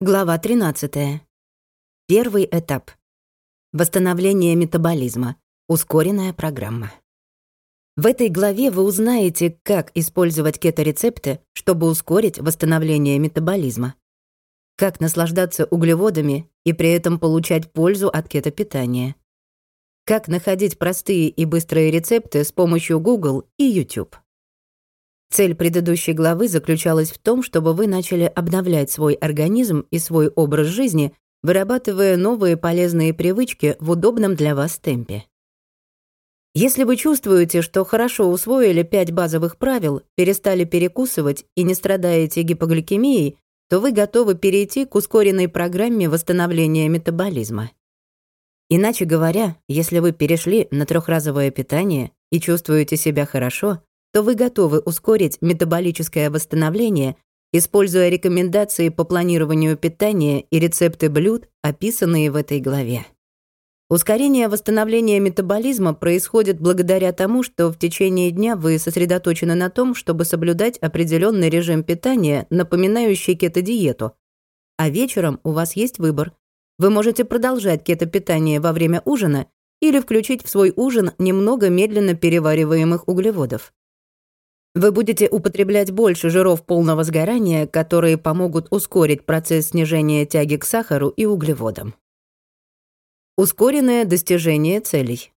Глава 13. Первый этап. Восстановление метаболизма. Ускоренная программа. В этой главе вы узнаете, как использовать кето-рецепты, чтобы ускорить восстановление метаболизма. Как наслаждаться углеводами и при этом получать пользу от кето-питания. Как находить простые и быстрые рецепты с помощью Google и YouTube. Цель предыдущей главы заключалась в том, чтобы вы начали обновлять свой организм и свой образ жизни, вырабатывая новые полезные привычки в удобном для вас темпе. Если вы чувствуете, что хорошо усвоили пять базовых правил, перестали перекусывать и не страдаете гипогликемией, то вы готовы перейти к ускоренной программе восстановления метаболизма. Иначе говоря, если вы перешли на трехразовое питание и чувствуете себя хорошо, то вы готовы ускорить метаболическое восстановление, используя рекомендации по планированию питания и рецепты блюд, описанные в этой главе. Ускорение восстановления метаболизма происходит благодаря тому, что в течение дня вы сосредоточены на том, чтобы соблюдать определенный режим питания, напоминающий кето-диету, а вечером у вас есть выбор. Вы можете продолжать кето-питание во время ужина или включить в свой ужин немного медленно перевариваемых углеводов. Вы будете употреблять больше жиров полного сгорания, которые помогут ускорить процесс снижения тяги к сахару и углеводам. Ускоренное достижение целей.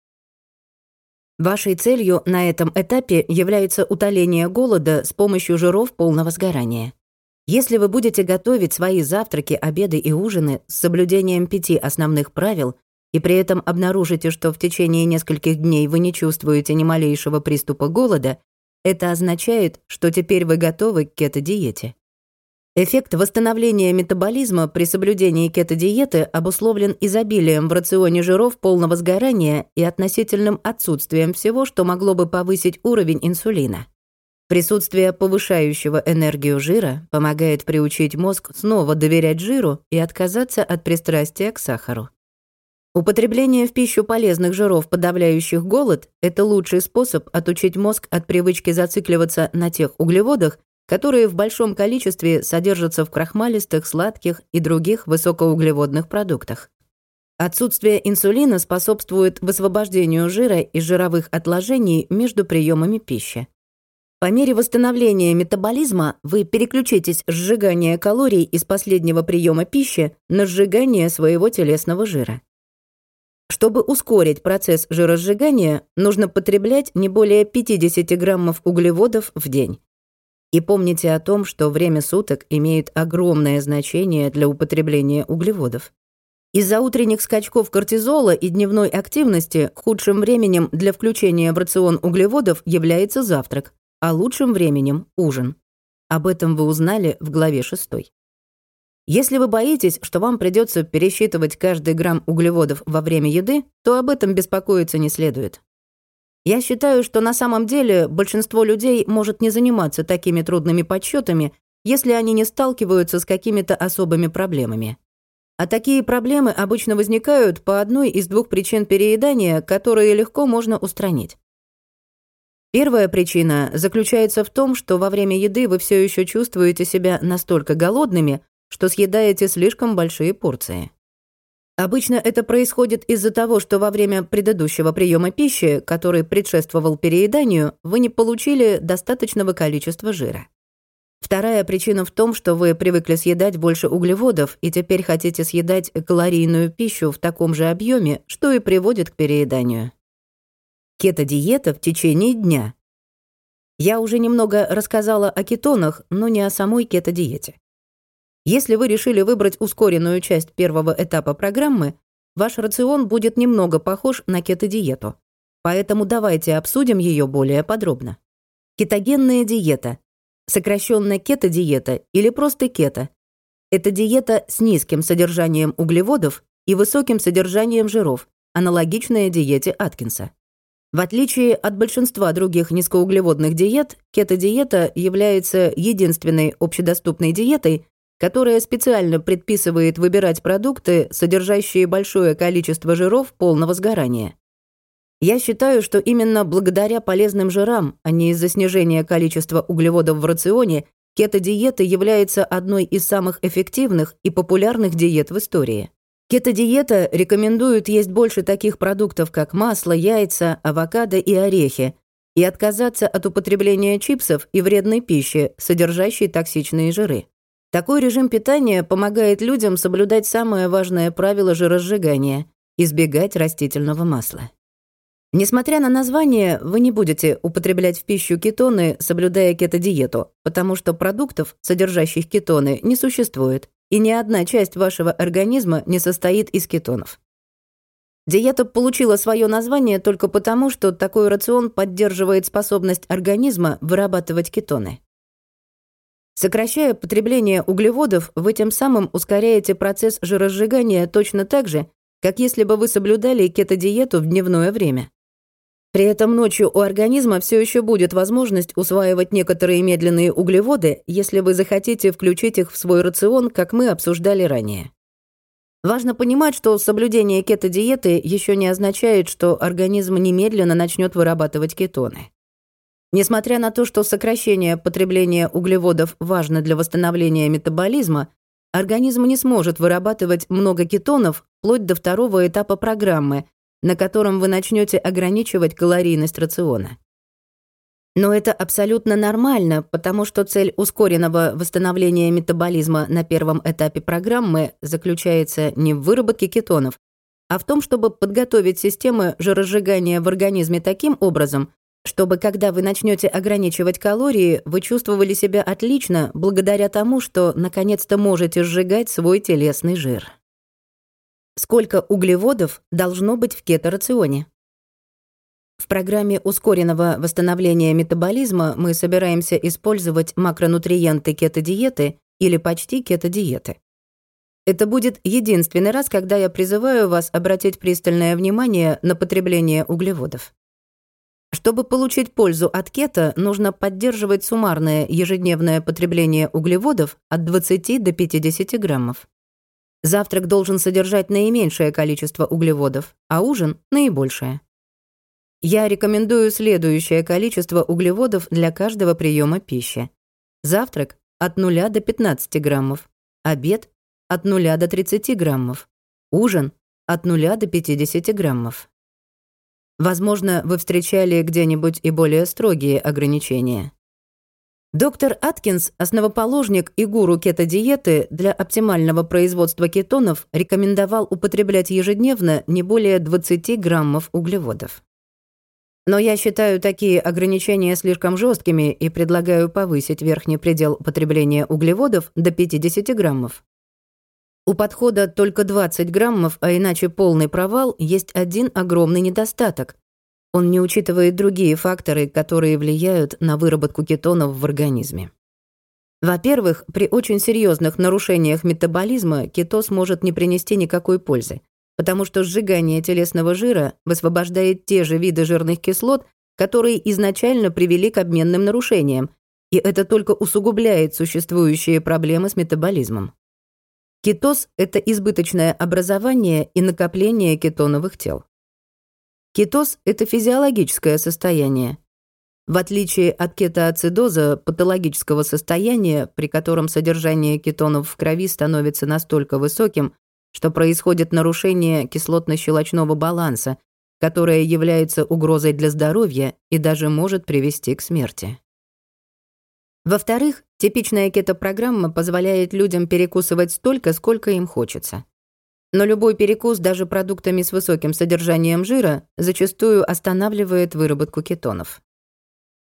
Вашей целью на этом этапе является утоление голода с помощью жиров полного сгорания. Если вы будете готовить свои завтраки, обеды и ужины с соблюдением пяти основных правил и при этом обнаружите, что в течение нескольких дней вы не чувствуете ни малейшего приступа голода, это означает, что теперь вы готовы к кето-диете. Эффект восстановления метаболизма при соблюдении кето-диеты обусловлен изобилием в рационе жиров полного сгорания и относительным отсутствием всего, что могло бы повысить уровень инсулина. Присутствие повышающего энергию жира помогает приучить мозг снова доверять жиру и отказаться от пристрастия к сахару. Употребление в пищу полезных жиров, подавляющих голод, это лучший способ отучить мозг от привычки зацикливаться на тех углеводах, которые в большом количестве содержатся в крахмалистых, сладких и других высокоуглеводных продуктах. Отсутствие инсулина способствует высвобождению жира из жировых отложений между приемами пищи. По мере восстановления метаболизма вы переключитесь с сжигания калорий из последнего приема пищи на сжигание своего телесного жира. Чтобы ускорить процесс жиросжигания, нужно потреблять не более 50 граммов углеводов в день. И помните о том, что время суток имеет огромное значение для употребления углеводов. Из-за утренних скачков кортизола и дневной активности худшим временем для включения в рацион углеводов является завтрак, а лучшим временем – ужин. Об этом вы узнали в главе 6. Если вы боитесь, что вам придется пересчитывать каждый грамм углеводов во время еды, то об этом беспокоиться не следует. Я считаю, что на самом деле большинство людей может не заниматься такими трудными подсчетами, если они не сталкиваются с какими-то особыми проблемами. А такие проблемы обычно возникают по одной из двух причин переедания, которые легко можно устранить. Первая причина заключается в том, что во время еды вы все еще чувствуете себя настолько голодными, что съедаете слишком большие порции. Обычно это происходит из-за того, что во время предыдущего приема пищи, который предшествовал перееданию, вы не получили достаточного количества жира. Вторая причина в том, что вы привыкли съедать больше углеводов и теперь хотите съедать калорийную пищу в таком же объеме, что и приводит к перееданию. Кето-диета в течение дня. Я уже немного рассказала о кетонах, но не о самой кето-диете. Если вы решили выбрать ускоренную часть первого этапа программы, ваш рацион будет немного похож на кето-диету. Поэтому давайте обсудим ее более подробно. Кетогенная диета, сокращенно кето-диета или просто кето. Это диета с низким содержанием углеводов и высоким содержанием жиров, аналогичная диете Аткинса. В отличие от большинства других низкоуглеводных диет, кето-диета является единственной общедоступной диетой, которая специально предписывает выбирать продукты, содержащие большое количество жиров полного сгорания. Я считаю, что именно благодаря полезным жирам, а не из-за снижения количества углеводов в рационе, кето-диета является одной из самых эффективных и популярных диет в истории. Кето-диета рекомендует есть больше таких продуктов, как масло, яйца, авокадо и орехи, и отказаться от употребления чипсов и вредной пищи, содержащей токсичные жиры. Такой режим питания помогает людям соблюдать самое важное правило жиросжигания – избегать растительного масла. Несмотря на название, вы не будете употреблять в пищу кетоны, соблюдая кето-диету, потому что продуктов, содержащих кетоны, не существует, и ни одна часть вашего организма не состоит из кетонов. Диета получила свое название только потому, что такой рацион поддерживает способность организма вырабатывать кетоны. Сокращая потребление углеводов, вы тем самым ускоряете процесс жиросжигания точно так же, как если бы вы соблюдали кето-диету в дневное время. При этом ночью у организма все еще будет возможность усваивать некоторые медленные углеводы, если вы захотите включить их в свой рацион, как мы обсуждали ранее. Важно понимать, что соблюдение кето-диеты еще не означает, что организм немедленно начнет вырабатывать кетоны. Несмотря на то, что сокращение потребления углеводов важно для восстановления метаболизма, организм не сможет вырабатывать много кетонов вплоть до второго этапа программы, на котором вы начнете ограничивать калорийность рациона. Но это абсолютно нормально, потому что цель ускоренного восстановления метаболизма на первом этапе программы заключается не в выработке кетонов, а в том, чтобы подготовить системы жиросжигания в организме таким образом, чтобы когда вы начнете ограничивать калории, вы чувствовали себя отлично благодаря тому, что наконец-то можете сжигать свой телесный жир. Сколько углеводов должно быть в кето-рационе? В программе ускоренного восстановления метаболизма мы собираемся использовать макронутриенты кето-диеты или почти кето-диеты. Это будет единственный раз, когда я призываю вас обратить пристальное внимание на потребление углеводов. Чтобы получить пользу от кето, нужно поддерживать суммарное ежедневное потребление углеводов от 20 до 50 граммов. Завтрак должен содержать наименьшее количество углеводов, а ужин — наибольшее. Я рекомендую следующее количество углеводов для каждого приема пищи. Завтрак – от 0 до 15 граммов, обед – от 0 до 30 граммов, ужин – от 0 до 50 граммов. Возможно, вы встречали где-нибудь и более строгие ограничения. Доктор Аткинс, основоположник и гуру кето-диеты, для оптимального производства кетонов рекомендовал употреблять ежедневно не более 20 граммов углеводов. Но я считаю такие ограничения слишком жесткими и предлагаю повысить верхний предел потребления углеводов до 50 граммов. У подхода только 20 граммов, а иначе полный провал, есть один огромный недостаток. Он не учитывает другие факторы, которые влияют на выработку кетонов в организме. Во-первых, при очень серьезных нарушениях метаболизма кетоз может не принести никакой пользы потому что сжигание телесного жира высвобождает те же виды жирных кислот, которые изначально привели к обменным нарушениям, и это только усугубляет существующие проблемы с метаболизмом. Кетоз – это избыточное образование и накопление кетоновых тел. Кетоз – это физиологическое состояние. В отличие от кетоацидоза, патологического состояния, при котором содержание кетонов в крови становится настолько высоким, что происходит нарушение кислотно-щелочного баланса, которое является угрозой для здоровья и даже может привести к смерти. Во-вторых, типичная кето-программа позволяет людям перекусывать столько, сколько им хочется. Но любой перекус даже продуктами с высоким содержанием жира зачастую останавливает выработку кетонов.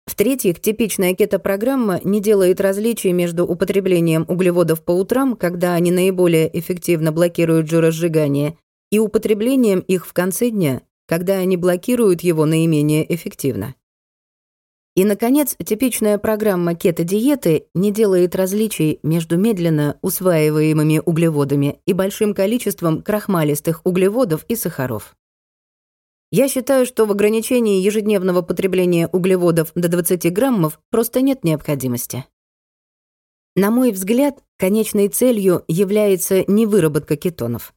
В-третьих, типичная кето-программа не делает различий между употреблением углеводов по утрам, когда они наиболее эффективно блокируют жиросжигание, и употреблением их в конце дня, когда они блокируют его наименее эффективно. И, наконец, типичная программа кето-диеты не делает различий между медленно усваиваемыми углеводами и большим количеством крахмалистых углеводов и сахаров. Я считаю, что в ограничении ежедневного потребления углеводов до 20 граммов просто нет необходимости. На мой взгляд, конечной целью является не выработка кетонов.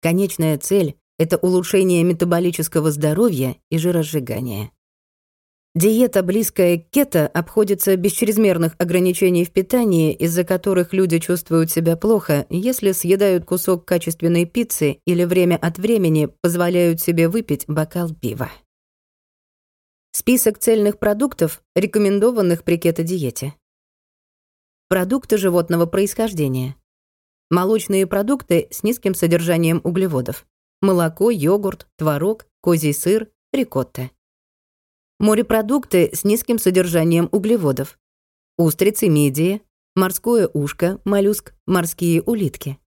Конечная цель — это улучшение метаболического здоровья и жиросжигания. Диета, близкая к кето, обходится без чрезмерных ограничений в питании, из-за которых люди чувствуют себя плохо, если съедают кусок качественной пиццы или время от времени позволяют себе выпить бокал пива. Список цельных продуктов, рекомендованных при кето-диете. Продукты животного происхождения. Молочные продукты с низким содержанием углеводов. Молоко, йогурт, творог, козий сыр, рикотта. Морепродукты с низким содержанием углеводов. Устрицы, мидии, морское ушко, моллюск, морские улитки.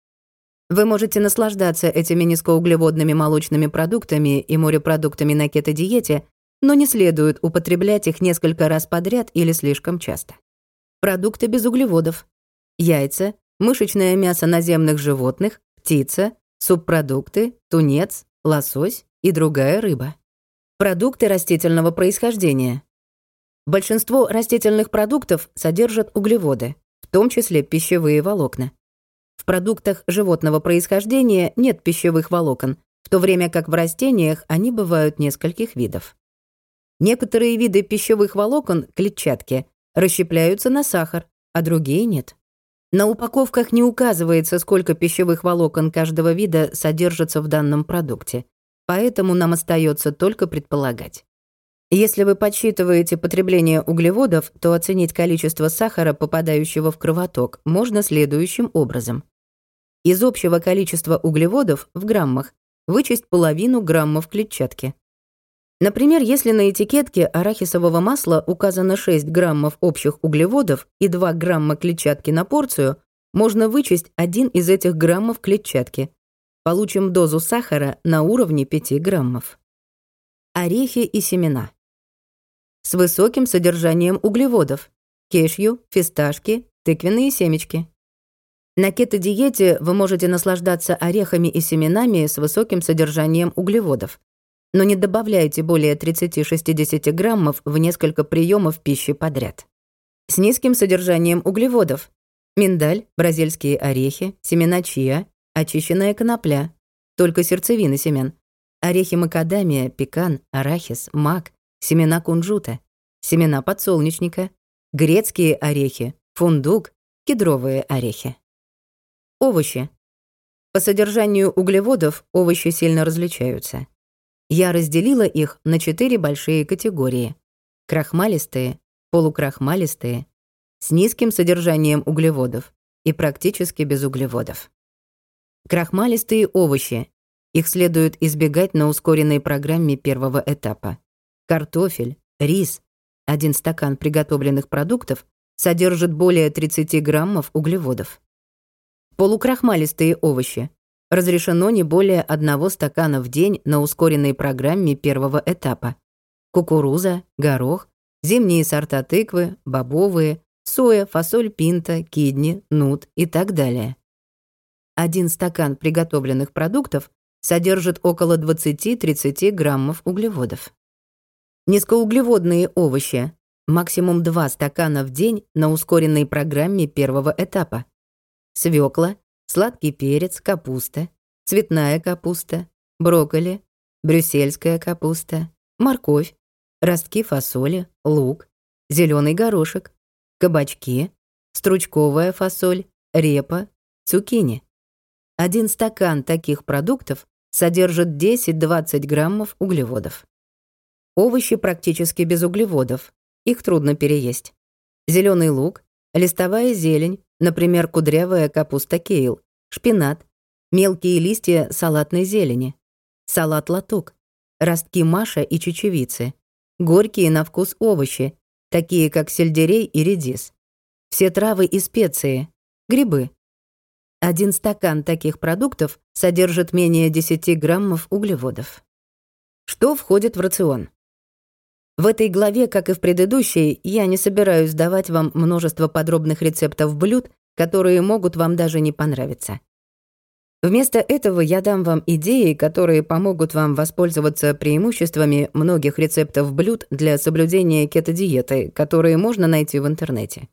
Вы можете наслаждаться этими низкоуглеводными молочными продуктами и морепродуктами на кето-диете, но не следует употреблять их несколько раз подряд или слишком часто. Продукты без углеводов. Яйца, мышечное мясо наземных животных, птица, субпродукты, тунец, лосось и другая рыба. Продукты растительного происхождения. Большинство растительных продуктов содержат углеводы, в том числе пищевые волокна. В продуктах животного происхождения нет пищевых волокон, в то время как в растениях они бывают нескольких видов. Некоторые виды пищевых волокон, клетчатки, расщепляются на сахар, а другие нет. На упаковках не указывается, сколько пищевых волокон каждого вида содержится в данном продукте поэтому нам остается только предполагать. Если вы подсчитываете потребление углеводов, то оценить количество сахара, попадающего в кровоток, можно следующим образом. Из общего количества углеводов в граммах вычесть половину граммов клетчатки. Например, если на этикетке арахисового масла указано 6 граммов общих углеводов и 2 грамма клетчатки на порцию, можно вычесть один из этих граммов клетчатки, Получим дозу сахара на уровне 5 граммов. Орехи и семена. С высоким содержанием углеводов. Кешью, фисташки, тыквенные семечки. На кето-диете вы можете наслаждаться орехами и семенами с высоким содержанием углеводов. Но не добавляйте более 30-60 граммов в несколько приемов пищи подряд. С низким содержанием углеводов. Миндаль, бразильские орехи, семена чиа, очищенная конопля, только сердцевины семян, орехи макадамия, пекан, арахис, мак, семена кунжута, семена подсолнечника, грецкие орехи, фундук, кедровые орехи. Овощи. По содержанию углеводов овощи сильно различаются. Я разделила их на четыре большие категории. Крахмалистые, полукрахмалистые, с низким содержанием углеводов и практически без углеводов. Крахмалистые овощи. Их следует избегать на ускоренной программе первого этапа. Картофель, рис, один стакан приготовленных продуктов содержит более 30 граммов углеводов. Полукрахмалистые овощи. Разрешено не более одного стакана в день на ускоренной программе первого этапа. Кукуруза, горох, зимние сорта тыквы, бобовые, соя, фасоль пинта, кидни, нут и так далее. Один стакан приготовленных продуктов содержит около 20-30 граммов углеводов. Низкоуглеводные овощи – максимум 2 стакана в день на ускоренной программе первого этапа. Свекла, сладкий перец, капуста, цветная капуста, брокколи, брюссельская капуста, морковь, ростки фасоли, лук, зеленый горошек, кабачки, стручковая фасоль, репа, цукини. Один стакан таких продуктов содержит 10-20 граммов углеводов. Овощи практически без углеводов. Их трудно переесть. Зеленый лук, листовая зелень, например, кудрявая капуста кейл, шпинат, мелкие листья салатной зелени, салат-латук, ростки маша и чечевицы, горькие на вкус овощи, такие как сельдерей и редис, все травы и специи, грибы, один стакан таких продуктов содержит менее 10 граммов углеводов. Что входит в рацион? В этой главе, как и в предыдущей, я не собираюсь давать вам множество подробных рецептов блюд, которые могут вам даже не понравиться. Вместо этого я дам вам идеи, которые помогут вам воспользоваться преимуществами многих рецептов блюд для соблюдения кето-диеты, которые можно найти в интернете.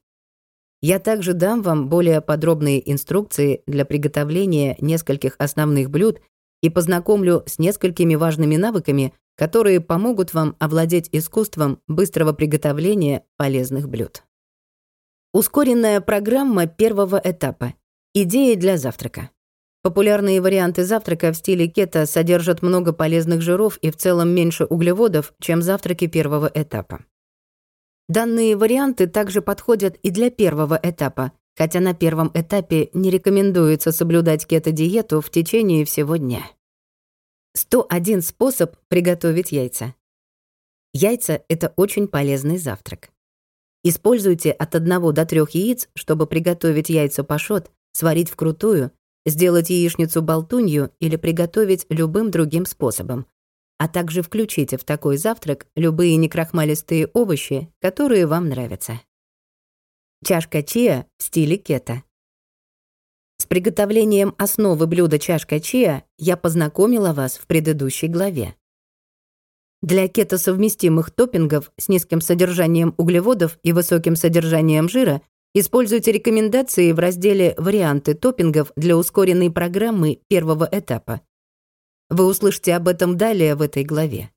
Я также дам вам более подробные инструкции для приготовления нескольких основных блюд, и познакомлю с несколькими важными навыками, которые помогут вам овладеть искусством быстрого приготовления полезных блюд. Ускоренная программа первого этапа. Идеи для завтрака. Популярные варианты завтрака в стиле кето содержат много полезных жиров и в целом меньше углеводов, чем завтраки первого этапа. Данные варианты также подходят и для первого этапа, хотя на первом этапе не рекомендуется соблюдать кето-диету в течение всего дня. 101 способ приготовить яйца. Яйца — это очень полезный завтрак. Используйте от 1 до 3 яиц, чтобы приготовить яйца пашот, сварить вкрутую, сделать яичницу болтунью или приготовить любым другим способом. А также включите в такой завтрак любые некрахмалистые овощи, которые вам нравятся. Чашка чиа в стиле кето. С приготовлением основы блюда чашка чиа я познакомила вас в предыдущей главе. Для кетосовместимых топпингов с низким содержанием углеводов и высоким содержанием жира используйте рекомендации в разделе «Варианты топпингов для ускоренной программы первого этапа». Вы услышите об этом далее в этой главе.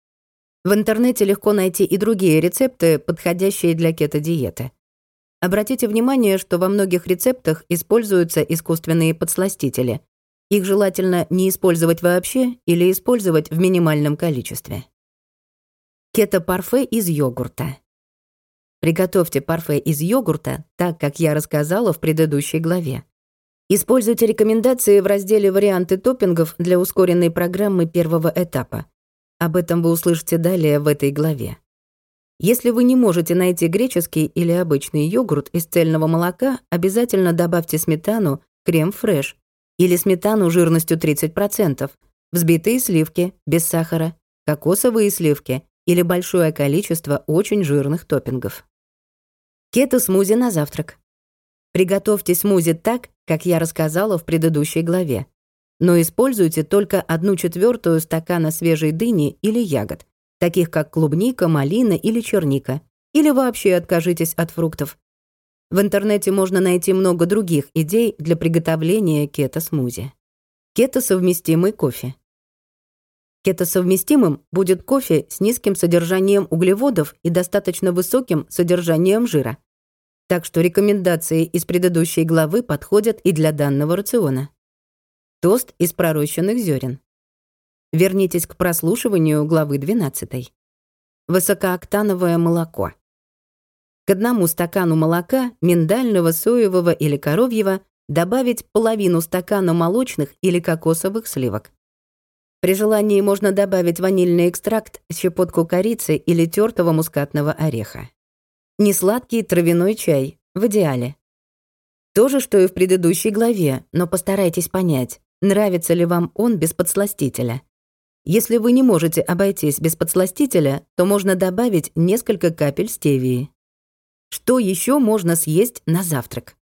В интернете легко найти и другие рецепты, подходящие для кето-диеты. Обратите внимание, что во многих рецептах используются искусственные подсластители. Их желательно не использовать вообще или использовать в минимальном количестве. Кето-парфе из йогурта. Приготовьте парфе из йогурта так, как я рассказала в предыдущей главе. Используйте рекомендации в разделе «Варианты топпингов» для ускоренной программы первого этапа. Об этом вы услышите далее в этой главе. Если вы не можете найти греческий или обычный йогурт из цельного молока, обязательно добавьте сметану, крем-фреш или сметану жирностью 30%, взбитые сливки без сахара, кокосовые сливки или большое количество очень жирных топпингов. Кето-смузи на завтрак. Приготовьте смузи так, как я рассказала в предыдущей главе. Но используйте только одну четвертую стакана свежей дыни или ягод, таких как клубника, малина или черника, или вообще откажитесь от фруктов. В интернете можно найти много других идей для приготовления кето-смузи. Кето-совместимый кофе. Кетосовместимым будет кофе с низким содержанием углеводов и достаточно высоким содержанием жира. Так что рекомендации из предыдущей главы подходят и для данного рациона. Тост из пророщенных зерен. Вернитесь к прослушиванию главы 12. Высокооктановое молоко. К одному стакану молока, миндального, соевого или коровьего, добавить половину стакана молочных или кокосовых сливок. При желании можно добавить ванильный экстракт, щепотку корицы или тертого мускатного ореха. Несладкий травяной чай в идеале. То же, что и в предыдущей главе, но постарайтесь понять, нравится ли вам он без подсластителя. Если вы не можете обойтись без подсластителя, то можно добавить несколько капель стевии. Что еще можно съесть на завтрак?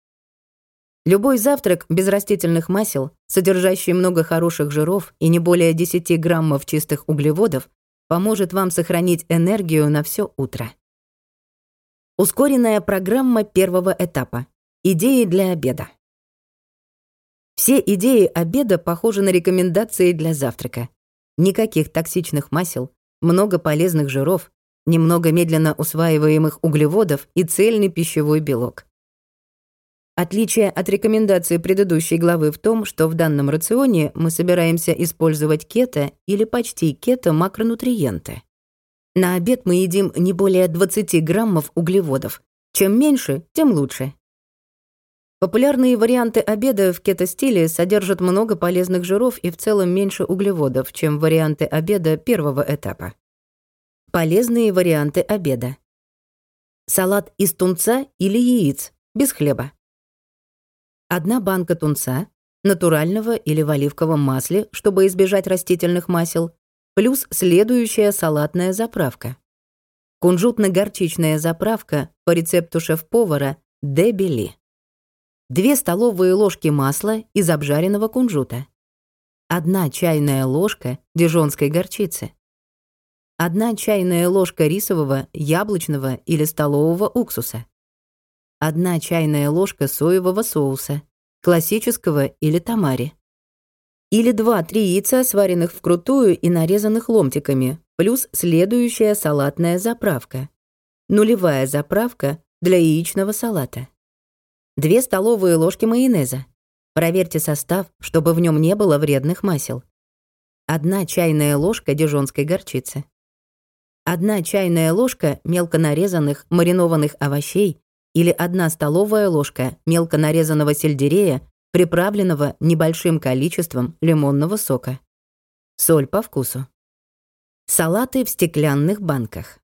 Любой завтрак без растительных масел, содержащий много хороших жиров и не более 10 граммов чистых углеводов, поможет вам сохранить энергию на все утро. Ускоренная программа первого этапа. Идеи для обеда. Все идеи обеда похожи на рекомендации для завтрака. Никаких токсичных масел, много полезных жиров, немного медленно усваиваемых углеводов и цельный пищевой белок. Отличие от рекомендации предыдущей главы в том, что в данном рационе мы собираемся использовать кето или почти кето макронутриенты. На обед мы едим не более 20 граммов углеводов. Чем меньше, тем лучше. Популярные варианты обеда в кето-стиле содержат много полезных жиров и в целом меньше углеводов, чем варианты обеда первого этапа. Полезные варианты обеда. Салат из тунца или яиц, без хлеба. Одна банка тунца, натурального или в оливковом масле, чтобы избежать растительных масел, плюс следующая салатная заправка. Кунжутно-горчичная заправка по рецепту шеф-повара Дебели. Две столовые ложки масла из обжаренного кунжута. Одна чайная ложка дижонской горчицы. Одна чайная ложка рисового, яблочного или столового уксуса. 1 чайная ложка соевого соуса, классического или тамари. Или 2-3 яйца, сваренных вкрутую и нарезанных ломтиками, плюс следующая салатная заправка. Нулевая заправка для яичного салата. 2 столовые ложки майонеза. Проверьте состав, чтобы в нем не было вредных масел. 1 чайная ложка дижонской горчицы. 1 чайная ложка мелко нарезанных маринованных овощей или 1 столовая ложка мелко нарезанного сельдерея приправленного небольшим количеством лимонного сока. Соль по вкусу. Салаты в стеклянных банках.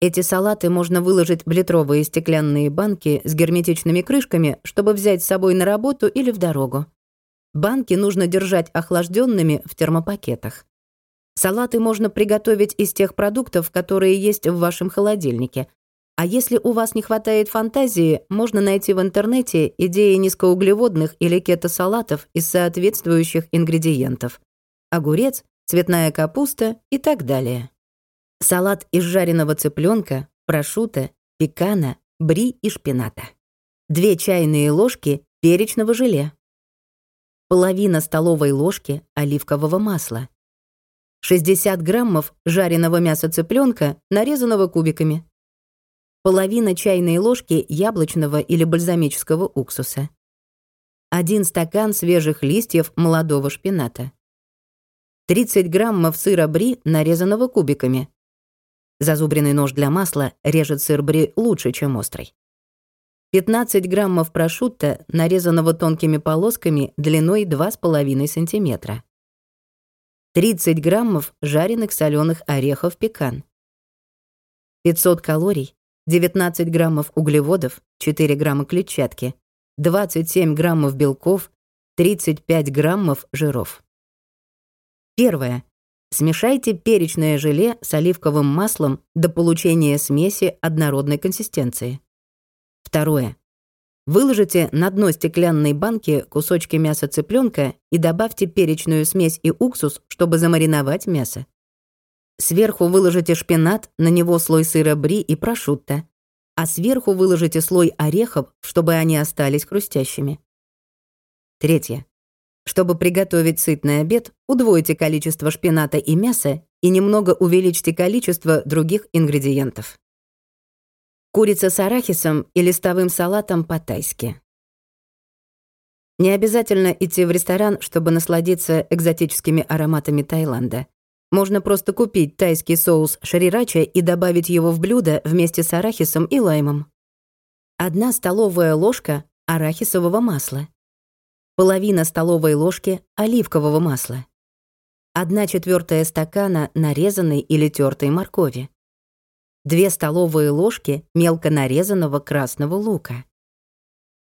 Эти салаты можно выложить в литровые стеклянные банки с герметичными крышками, чтобы взять с собой на работу или в дорогу. Банки нужно держать охлажденными в термопакетах. Салаты можно приготовить из тех продуктов, которые есть в вашем холодильнике, а если у вас не хватает фантазии, можно найти в интернете идеи низкоуглеводных или кето-салатов из соответствующих ингредиентов. Огурец, цветная капуста и так далее. Салат из жареного цыпленка, прошута, пекана, бри и шпината. Две чайные ложки перечного желе. Половина столовой ложки оливкового масла. 60 граммов жареного мяса цыпленка, нарезанного кубиками половина чайной ложки яблочного или бальзамического уксуса, один стакан свежих листьев молодого шпината, 30 граммов сыра бри, нарезанного кубиками. Зазубренный нож для масла режет сыр бри лучше, чем острый. 15 граммов прошутто, нарезанного тонкими полосками длиной 2,5 см. 30 граммов жареных соленых орехов пекан. 500 калорий, 19 граммов углеводов, 4 грамма клетчатки, 27 граммов белков, 35 граммов жиров. Первое. Смешайте перечное желе с оливковым маслом до получения смеси однородной консистенции. Второе. Выложите на дно стеклянной банки кусочки мяса цыпленка и добавьте перечную смесь и уксус, чтобы замариновать мясо. Сверху выложите шпинат, на него слой сыра бри и прошутто, а сверху выложите слой орехов, чтобы они остались хрустящими. Третье. Чтобы приготовить сытный обед, удвойте количество шпината и мяса и немного увеличьте количество других ингредиентов. Курица с арахисом и листовым салатом по-тайски. Не обязательно идти в ресторан, чтобы насладиться экзотическими ароматами Таиланда. Можно просто купить тайский соус шрирача и добавить его в блюдо вместе с арахисом и лаймом. Одна столовая ложка арахисового масла. Половина столовой ложки оливкового масла. Одна четвертая стакана нарезанной или тертой моркови. Две столовые ложки мелко нарезанного красного лука.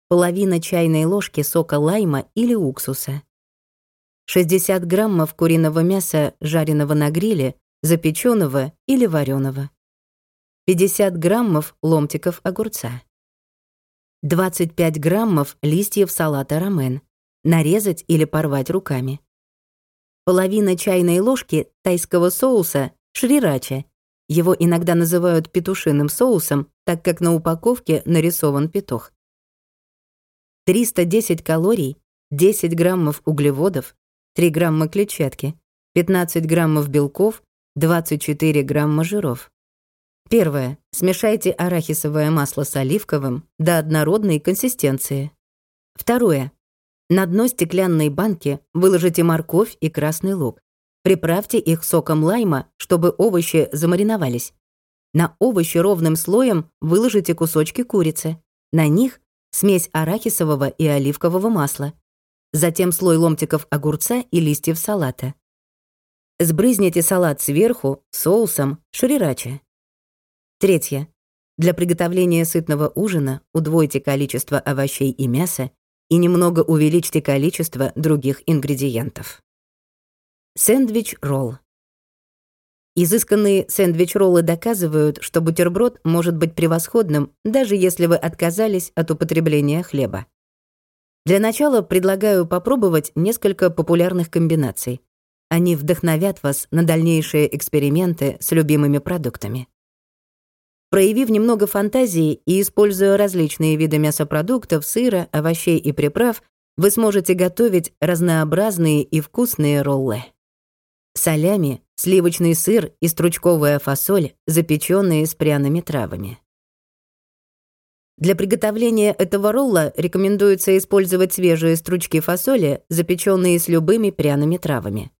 Половина чайной ложки сока лайма или уксуса. 60 граммов куриного мяса, жареного на гриле, запеченного или вареного. 50 граммов ломтиков огурца. 25 граммов листьев салата рамен. Нарезать или порвать руками. Половина чайной ложки тайского соуса шрирача. Его иногда называют петушиным соусом, так как на упаковке нарисован петух. 310 калорий, 10 граммов углеводов, 3 грамма клетчатки, 15 граммов белков, 24 грамма жиров. Первое. Смешайте арахисовое масло с оливковым до однородной консистенции. Второе. На дно стеклянной банки выложите морковь и красный лук. Приправьте их соком лайма, чтобы овощи замариновались. На овощи ровным слоем выложите кусочки курицы. На них смесь арахисового и оливкового масла затем слой ломтиков огурца и листьев салата. Сбрызните салат сверху соусом шрирача. Третье. Для приготовления сытного ужина удвойте количество овощей и мяса и немного увеличьте количество других ингредиентов. Сэндвич-ролл. Изысканные сэндвич-роллы доказывают, что бутерброд может быть превосходным, даже если вы отказались от употребления хлеба. Для начала предлагаю попробовать несколько популярных комбинаций. Они вдохновят вас на дальнейшие эксперименты с любимыми продуктами. Проявив немного фантазии и используя различные виды мясопродуктов, сыра, овощей и приправ, вы сможете готовить разнообразные и вкусные роллы. Солями, сливочный сыр и стручковая фасоль, запеченные с пряными травами. Для приготовления этого ролла рекомендуется использовать свежие стручки фасоли, запеченные с любыми пряными травами.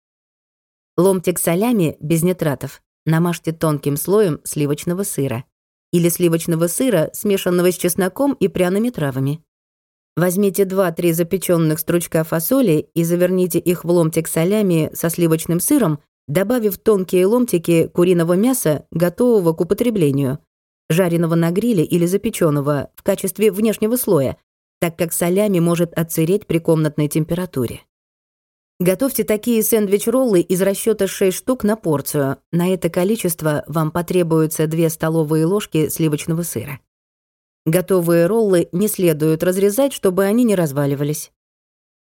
Ломтик солями без нитратов намажьте тонким слоем сливочного сыра или сливочного сыра, смешанного с чесноком и пряными травами. Возьмите 2-3 запеченных стручка фасоли и заверните их в ломтик солями со сливочным сыром, добавив тонкие ломтики куриного мяса, готового к употреблению, жареного на гриле или запеченного в качестве внешнего слоя, так как солями может отсыреть при комнатной температуре. Готовьте такие сэндвич-роллы из расчета 6 штук на порцию. На это количество вам потребуется 2 столовые ложки сливочного сыра. Готовые роллы не следует разрезать, чтобы они не разваливались.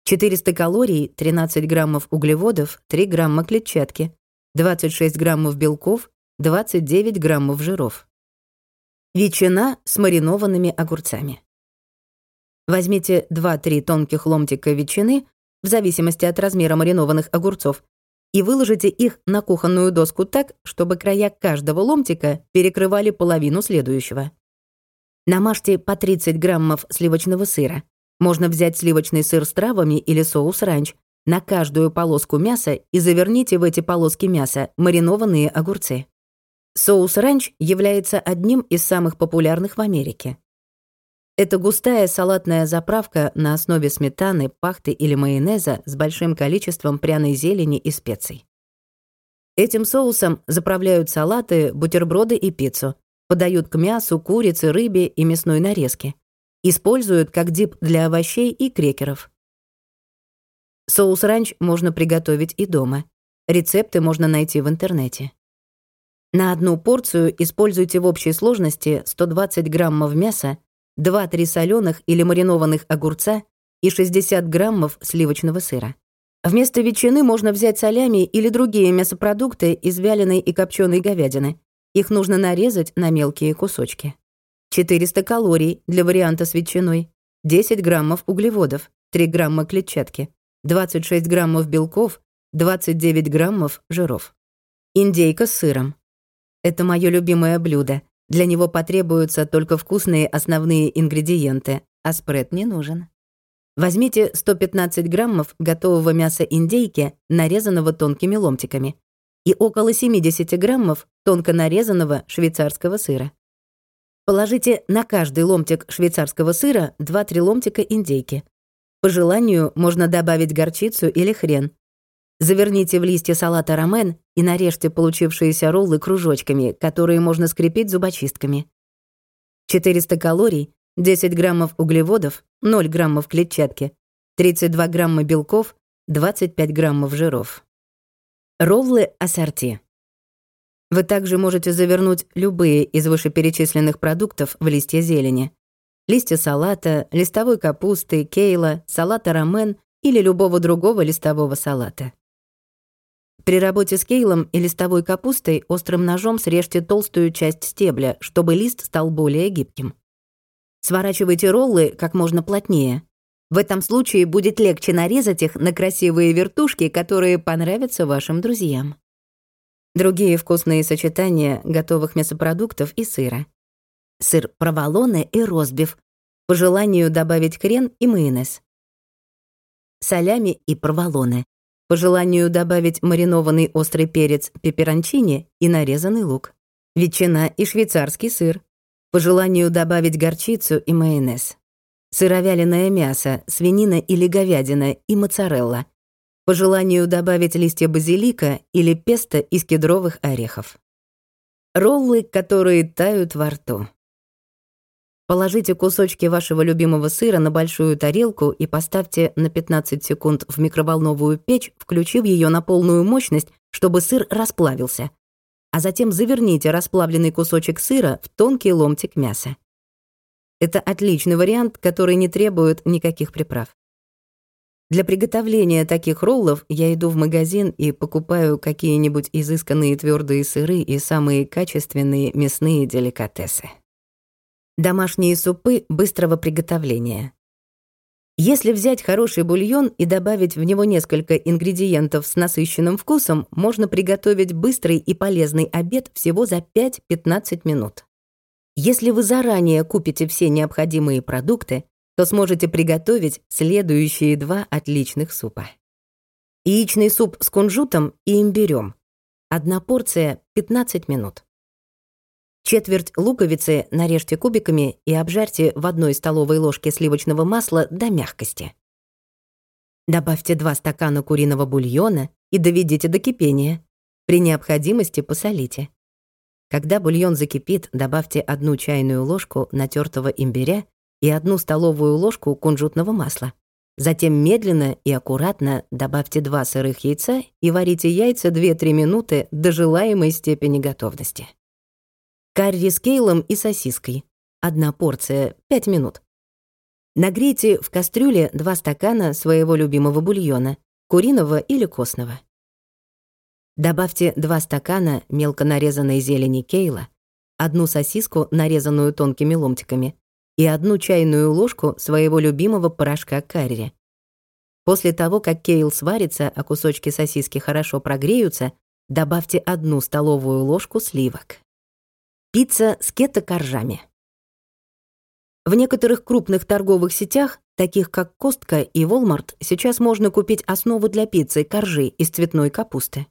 400 калорий, 13 граммов углеводов, 3 грамма клетчатки, 26 граммов белков, 29 граммов жиров. Ветчина с маринованными огурцами. Возьмите 2-3 тонких ломтика ветчины, в зависимости от размера маринованных огурцов, и выложите их на кухонную доску так, чтобы края каждого ломтика перекрывали половину следующего. Намажьте по 30 граммов сливочного сыра. Можно взять сливочный сыр с травами или соус ранч на каждую полоску мяса и заверните в эти полоски мяса маринованные огурцы. Соус ранч является одним из самых популярных в Америке. Это густая салатная заправка на основе сметаны, пахты или майонеза с большим количеством пряной зелени и специй. Этим соусом заправляют салаты, бутерброды и пиццу, подают к мясу, курице, рыбе и мясной нарезке. Используют как дип для овощей и крекеров. Соус ранч можно приготовить и дома. Рецепты можно найти в интернете. На одну порцию используйте в общей сложности 120 граммов мяса, 2-3 соленых или маринованных огурца и 60 граммов сливочного сыра. Вместо ветчины можно взять солями или другие мясопродукты из вяленой и копченой говядины. Их нужно нарезать на мелкие кусочки. 400 калорий для варианта с ветчиной, 10 граммов углеводов, 3 грамма клетчатки, 26 граммов белков, 29 граммов жиров. Индейка с сыром. Это мое любимое блюдо. Для него потребуются только вкусные основные ингредиенты, а спред не нужен. Возьмите 115 граммов готового мяса индейки, нарезанного тонкими ломтиками, и около 70 граммов тонко нарезанного швейцарского сыра. Положите на каждый ломтик швейцарского сыра 2-3 ломтика индейки. По желанию можно добавить горчицу или хрен, Заверните в листья салата ромен и нарежьте получившиеся роллы кружочками, которые можно скрепить зубочистками. 400 калорий, 10 граммов углеводов, 0 граммов клетчатки, 32 грамма белков, 25 граммов жиров. Роллы ассорти. Вы также можете завернуть любые из вышеперечисленных продуктов в листья зелени. Листья салата, листовой капусты, кейла, салата ромен или любого другого листового салата. При работе с кейлом и листовой капустой острым ножом срежьте толстую часть стебля, чтобы лист стал более гибким. Сворачивайте роллы как можно плотнее. В этом случае будет легче нарезать их на красивые вертушки, которые понравятся вашим друзьям. Другие вкусные сочетания готовых мясопродуктов и сыра. Сыр проволоне и розбив. По желанию добавить хрен и майонез. Солями и проволоне. По желанию добавить маринованный острый перец пеперончини и нарезанный лук. Ветчина и швейцарский сыр. По желанию добавить горчицу и майонез. Сыровяленое мясо, свинина или говядина и моцарелла. По желанию добавить листья базилика или песто из кедровых орехов. Роллы, которые тают во рту. Положите кусочки вашего любимого сыра на большую тарелку и поставьте на 15 секунд в микроволновую печь, включив ее на полную мощность, чтобы сыр расплавился. А затем заверните расплавленный кусочек сыра в тонкий ломтик мяса. Это отличный вариант, который не требует никаких приправ. Для приготовления таких роллов я иду в магазин и покупаю какие-нибудь изысканные твердые сыры и самые качественные мясные деликатесы. Домашние супы быстрого приготовления. Если взять хороший бульон и добавить в него несколько ингредиентов с насыщенным вкусом, можно приготовить быстрый и полезный обед всего за 5-15 минут. Если вы заранее купите все необходимые продукты, то сможете приготовить следующие два отличных супа. Яичный суп с кунжутом и имбирем. Одна порция — 15 минут. Четверть луковицы нарежьте кубиками и обжарьте в одной столовой ложке сливочного масла до мягкости. Добавьте 2 стакана куриного бульона и доведите до кипения. При необходимости посолите. Когда бульон закипит, добавьте одну чайную ложку натертого имбиря и одну столовую ложку кунжутного масла. Затем медленно и аккуратно добавьте 2 сырых яйца и варите яйца 2-3 минуты до желаемой степени готовности. Карри с кейлом и сосиской. Одна порция, 5 минут. Нагрейте в кастрюле 2 стакана своего любимого бульона, куриного или костного. Добавьте 2 стакана мелко нарезанной зелени кейла, одну сосиску, нарезанную тонкими ломтиками, и одну чайную ложку своего любимого порошка карри. После того, как кейл сварится, а кусочки сосиски хорошо прогреются, добавьте одну столовую ложку сливок. Пицца с кето-коржами. В некоторых крупных торговых сетях, таких как Костка и Walmart, сейчас можно купить основу для пиццы коржи из цветной капусты.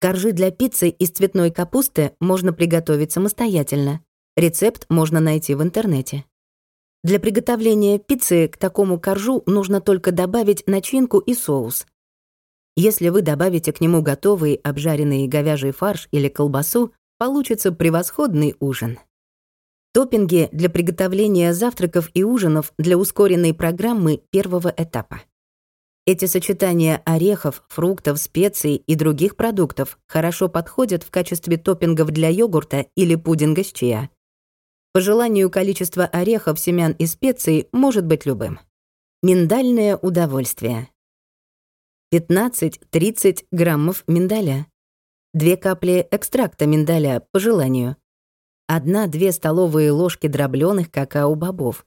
Коржи для пиццы из цветной капусты можно приготовить самостоятельно. Рецепт можно найти в интернете. Для приготовления пиццы к такому коржу нужно только добавить начинку и соус. Если вы добавите к нему готовый обжаренный говяжий фарш или колбасу, получится превосходный ужин. Топпинги для приготовления завтраков и ужинов для ускоренной программы первого этапа. Эти сочетания орехов, фруктов, специй и других продуктов хорошо подходят в качестве топпингов для йогурта или пудинга с чиа. По желанию количество орехов, семян и специй может быть любым. Миндальное удовольствие. 15-30 граммов миндаля. 2 капли экстракта миндаля по желанию. 1-2 столовые ложки дроблёных какао-бобов.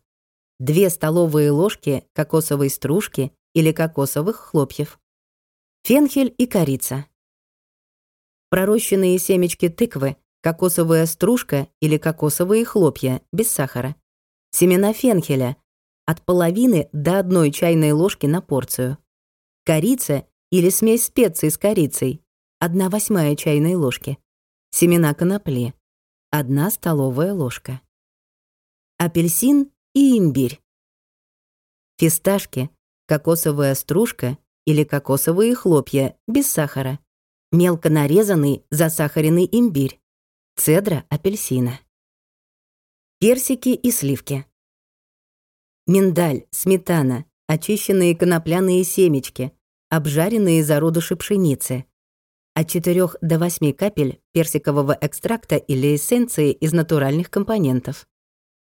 2 столовые ложки кокосовой стружки или кокосовых хлопьев. Фенхель и корица. Пророщенные семечки тыквы, кокосовая стружка или кокосовые хлопья без сахара. Семена фенхеля от половины до одной чайной ложки на порцию. Корица или смесь специй с корицей 1 восьмая чайной ложки. Семена конопли. 1 столовая ложка. Апельсин и имбирь. Фисташки, кокосовая стружка или кокосовые хлопья без сахара. Мелко нарезанный засахаренный имбирь. Цедра апельсина. Персики и сливки. Миндаль, сметана, очищенные конопляные семечки, обжаренные зародыши пшеницы, от 4 до 8 капель персикового экстракта или эссенции из натуральных компонентов.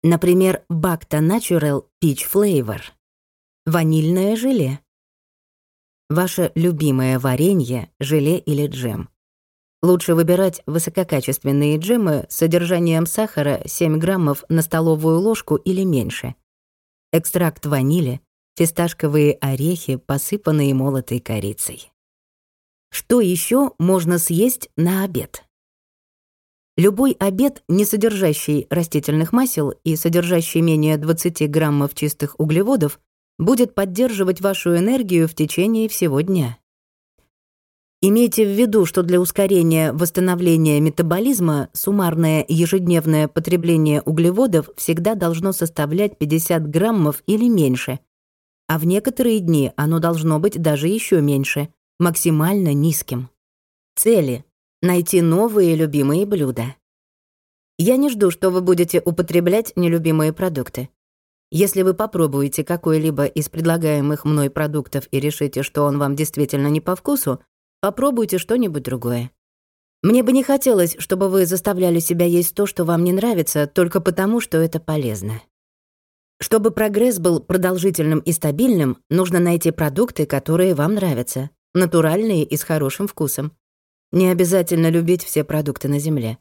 Например, Bacta Natural Peach Flavor. Ванильное желе. Ваше любимое варенье, желе или джем. Лучше выбирать высококачественные джемы с содержанием сахара 7 граммов на столовую ложку или меньше. Экстракт ванили, фисташковые орехи, посыпанные молотой корицей. Что еще можно съесть на обед? Любой обед, не содержащий растительных масел и содержащий менее 20 граммов чистых углеводов, будет поддерживать вашу энергию в течение всего дня. Имейте в виду, что для ускорения восстановления метаболизма суммарное ежедневное потребление углеводов всегда должно составлять 50 граммов или меньше, а в некоторые дни оно должно быть даже еще меньше максимально низким. Цели — найти новые любимые блюда. Я не жду, что вы будете употреблять нелюбимые продукты. Если вы попробуете какой-либо из предлагаемых мной продуктов и решите, что он вам действительно не по вкусу, попробуйте что-нибудь другое. Мне бы не хотелось, чтобы вы заставляли себя есть то, что вам не нравится, только потому, что это полезно. Чтобы прогресс был продолжительным и стабильным, нужно найти продукты, которые вам нравятся, натуральные и с хорошим вкусом. Не обязательно любить все продукты на земле.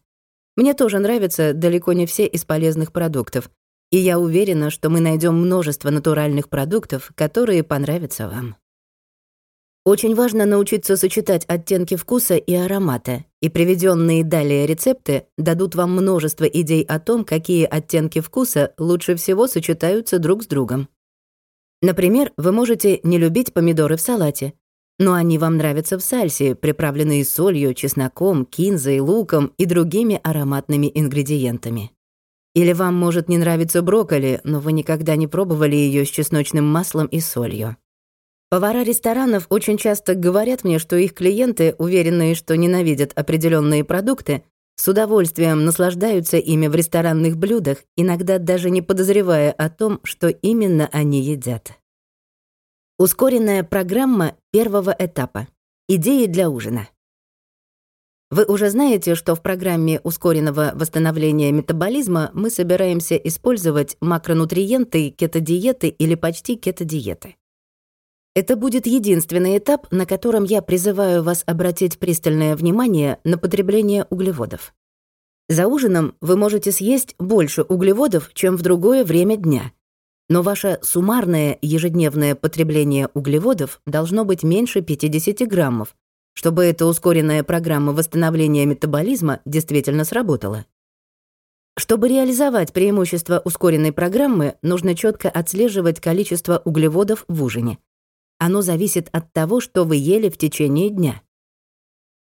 Мне тоже нравятся далеко не все из полезных продуктов, И я уверена, что мы найдем множество натуральных продуктов, которые понравятся вам. Очень важно научиться сочетать оттенки вкуса и аромата, и приведенные далее рецепты дадут вам множество идей о том, какие оттенки вкуса лучше всего сочетаются друг с другом. Например, вы можете не любить помидоры в салате, но они вам нравятся в сальсе, приправленные солью, чесноком, кинзой, луком и другими ароматными ингредиентами. Или вам может не нравиться брокколи, но вы никогда не пробовали ее с чесночным маслом и солью. Повара ресторанов очень часто говорят мне, что их клиенты, уверенные, что ненавидят определенные продукты, с удовольствием наслаждаются ими в ресторанных блюдах, иногда даже не подозревая о том, что именно они едят. Ускоренная программа первого этапа. Идеи для ужина. Вы уже знаете, что в программе ускоренного восстановления метаболизма мы собираемся использовать макронутриенты кетодиеты или почти кетодиеты. Это будет единственный этап, на котором я призываю вас обратить пристальное внимание на потребление углеводов. За ужином вы можете съесть больше углеводов, чем в другое время дня. Но ваше суммарное ежедневное потребление углеводов должно быть меньше 50 граммов, чтобы эта ускоренная программа восстановления метаболизма действительно сработала. Чтобы реализовать преимущество ускоренной программы, нужно четко отслеживать количество углеводов в ужине. Оно зависит от того, что вы ели в течение дня.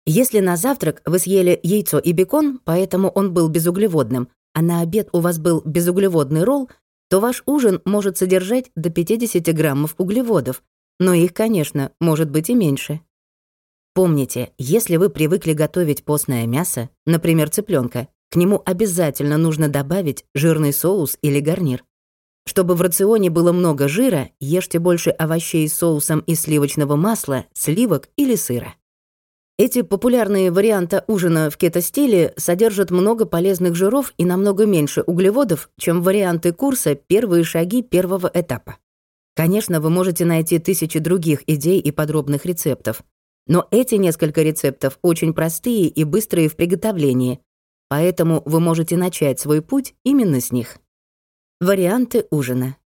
Если на завтрак вы съели яйцо и бекон, поэтому он был безуглеводным, а на обед у вас был безуглеводный ролл, то ваш ужин может содержать до 50 граммов углеводов, но их, конечно, может быть и меньше. Помните, если вы привыкли готовить постное мясо, например, цыпленка, к нему обязательно нужно добавить жирный соус или гарнир. Чтобы в рационе было много жира, ешьте больше овощей с соусом из сливочного масла, сливок или сыра. Эти популярные варианты ужина в кето-стиле содержат много полезных жиров и намного меньше углеводов, чем варианты курса «Первые шаги первого этапа». Конечно, вы можете найти тысячи других идей и подробных рецептов, но эти несколько рецептов очень простые и быстрые в приготовлении, поэтому вы можете начать свой путь именно с них. Варианты ужина.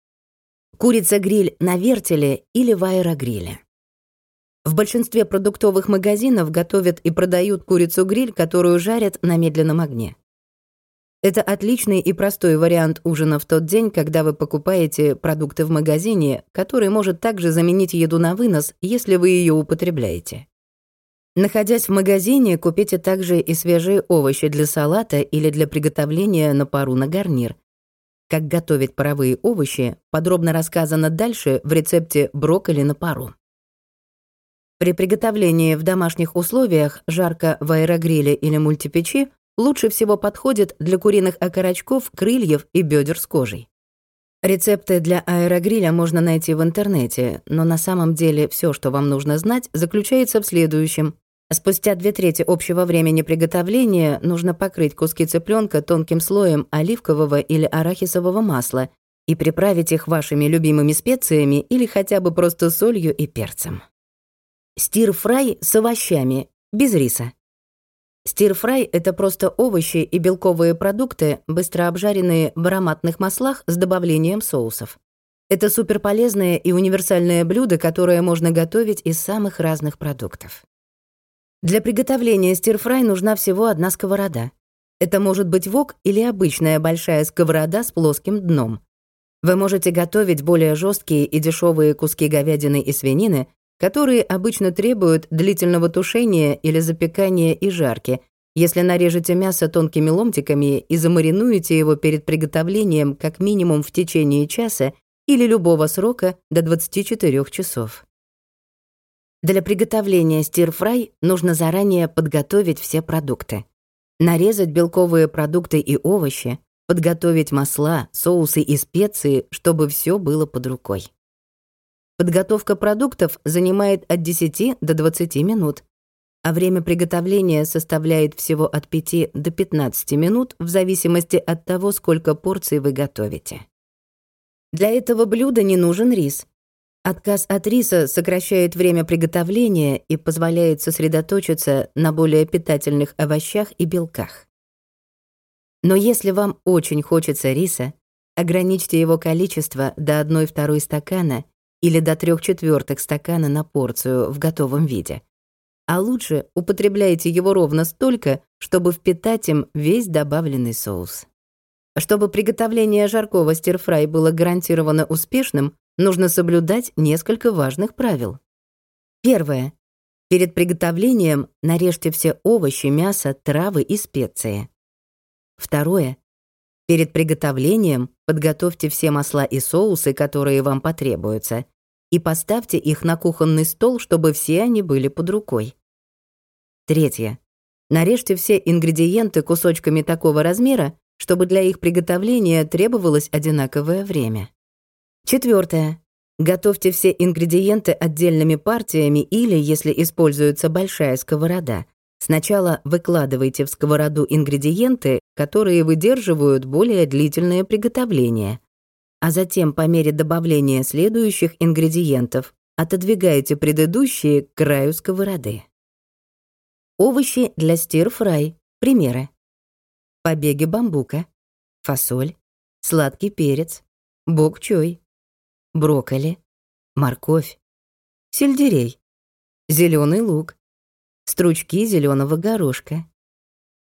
Курица-гриль на вертеле или в аэрогриле. В большинстве продуктовых магазинов готовят и продают курицу-гриль, которую жарят на медленном огне. Это отличный и простой вариант ужина в тот день, когда вы покупаете продукты в магазине, который может также заменить еду на вынос, если вы ее употребляете. Находясь в магазине, купите также и свежие овощи для салата или для приготовления на пару на гарнир, как готовить паровые овощи подробно рассказано дальше в рецепте брокколи на пару. При приготовлении в домашних условиях жарко в аэрогриле или мультипечи лучше всего подходит для куриных окорочков, крыльев и бедер с кожей. Рецепты для аэрогриля можно найти в интернете, но на самом деле все, что вам нужно знать, заключается в следующем. Спустя две трети общего времени приготовления нужно покрыть куски цыпленка тонким слоем оливкового или арахисового масла и приправить их вашими любимыми специями или хотя бы просто солью и перцем. Стир-фрай с овощами, без риса. Стир-фрай — это просто овощи и белковые продукты, быстро обжаренные в ароматных маслах с добавлением соусов. Это суперполезное и универсальное блюдо, которое можно готовить из самых разных продуктов. Для приготовления стирфрай нужна всего одна сковорода. Это может быть вок или обычная большая сковорода с плоским дном. Вы можете готовить более жесткие и дешевые куски говядины и свинины, которые обычно требуют длительного тушения или запекания и жарки, если нарежете мясо тонкими ломтиками и замаринуете его перед приготовлением как минимум в течение часа или любого срока до 24 часов. Для приготовления стир-фрай нужно заранее подготовить все продукты. Нарезать белковые продукты и овощи, подготовить масла, соусы и специи, чтобы все было под рукой. Подготовка продуктов занимает от 10 до 20 минут, а время приготовления составляет всего от 5 до 15 минут в зависимости от того, сколько порций вы готовите. Для этого блюда не нужен рис, Отказ от риса сокращает время приготовления и позволяет сосредоточиться на более питательных овощах и белках. Но если вам очень хочется риса, Ограничьте его количество до 1-2 стакана или до 3 четвертых стакана на порцию в готовом виде. А лучше употребляйте его ровно столько, чтобы впитать им весь добавленный соус. Чтобы приготовление жаркого стирфрай было гарантированно успешным, нужно соблюдать несколько важных правил. Первое. Перед приготовлением нарежьте все овощи, мясо, травы и специи. Второе. Перед приготовлением подготовьте все масла и соусы, которые вам потребуются, и поставьте их на кухонный стол, чтобы все они были под рукой. Третье. Нарежьте все ингредиенты кусочками такого размера, чтобы для их приготовления требовалось одинаковое время. Четвертое. Готовьте все ингредиенты отдельными партиями или, если используется большая сковорода, сначала выкладывайте в сковороду ингредиенты, которые выдерживают более длительное приготовление, а затем по мере добавления следующих ингредиентов отодвигайте предыдущие к краю сковороды. Овощи для стир-фрай. Примеры. Побеги бамбука, фасоль, сладкий перец, бок-чой, брокколи, морковь, сельдерей, зеленый лук, стручки зеленого горошка,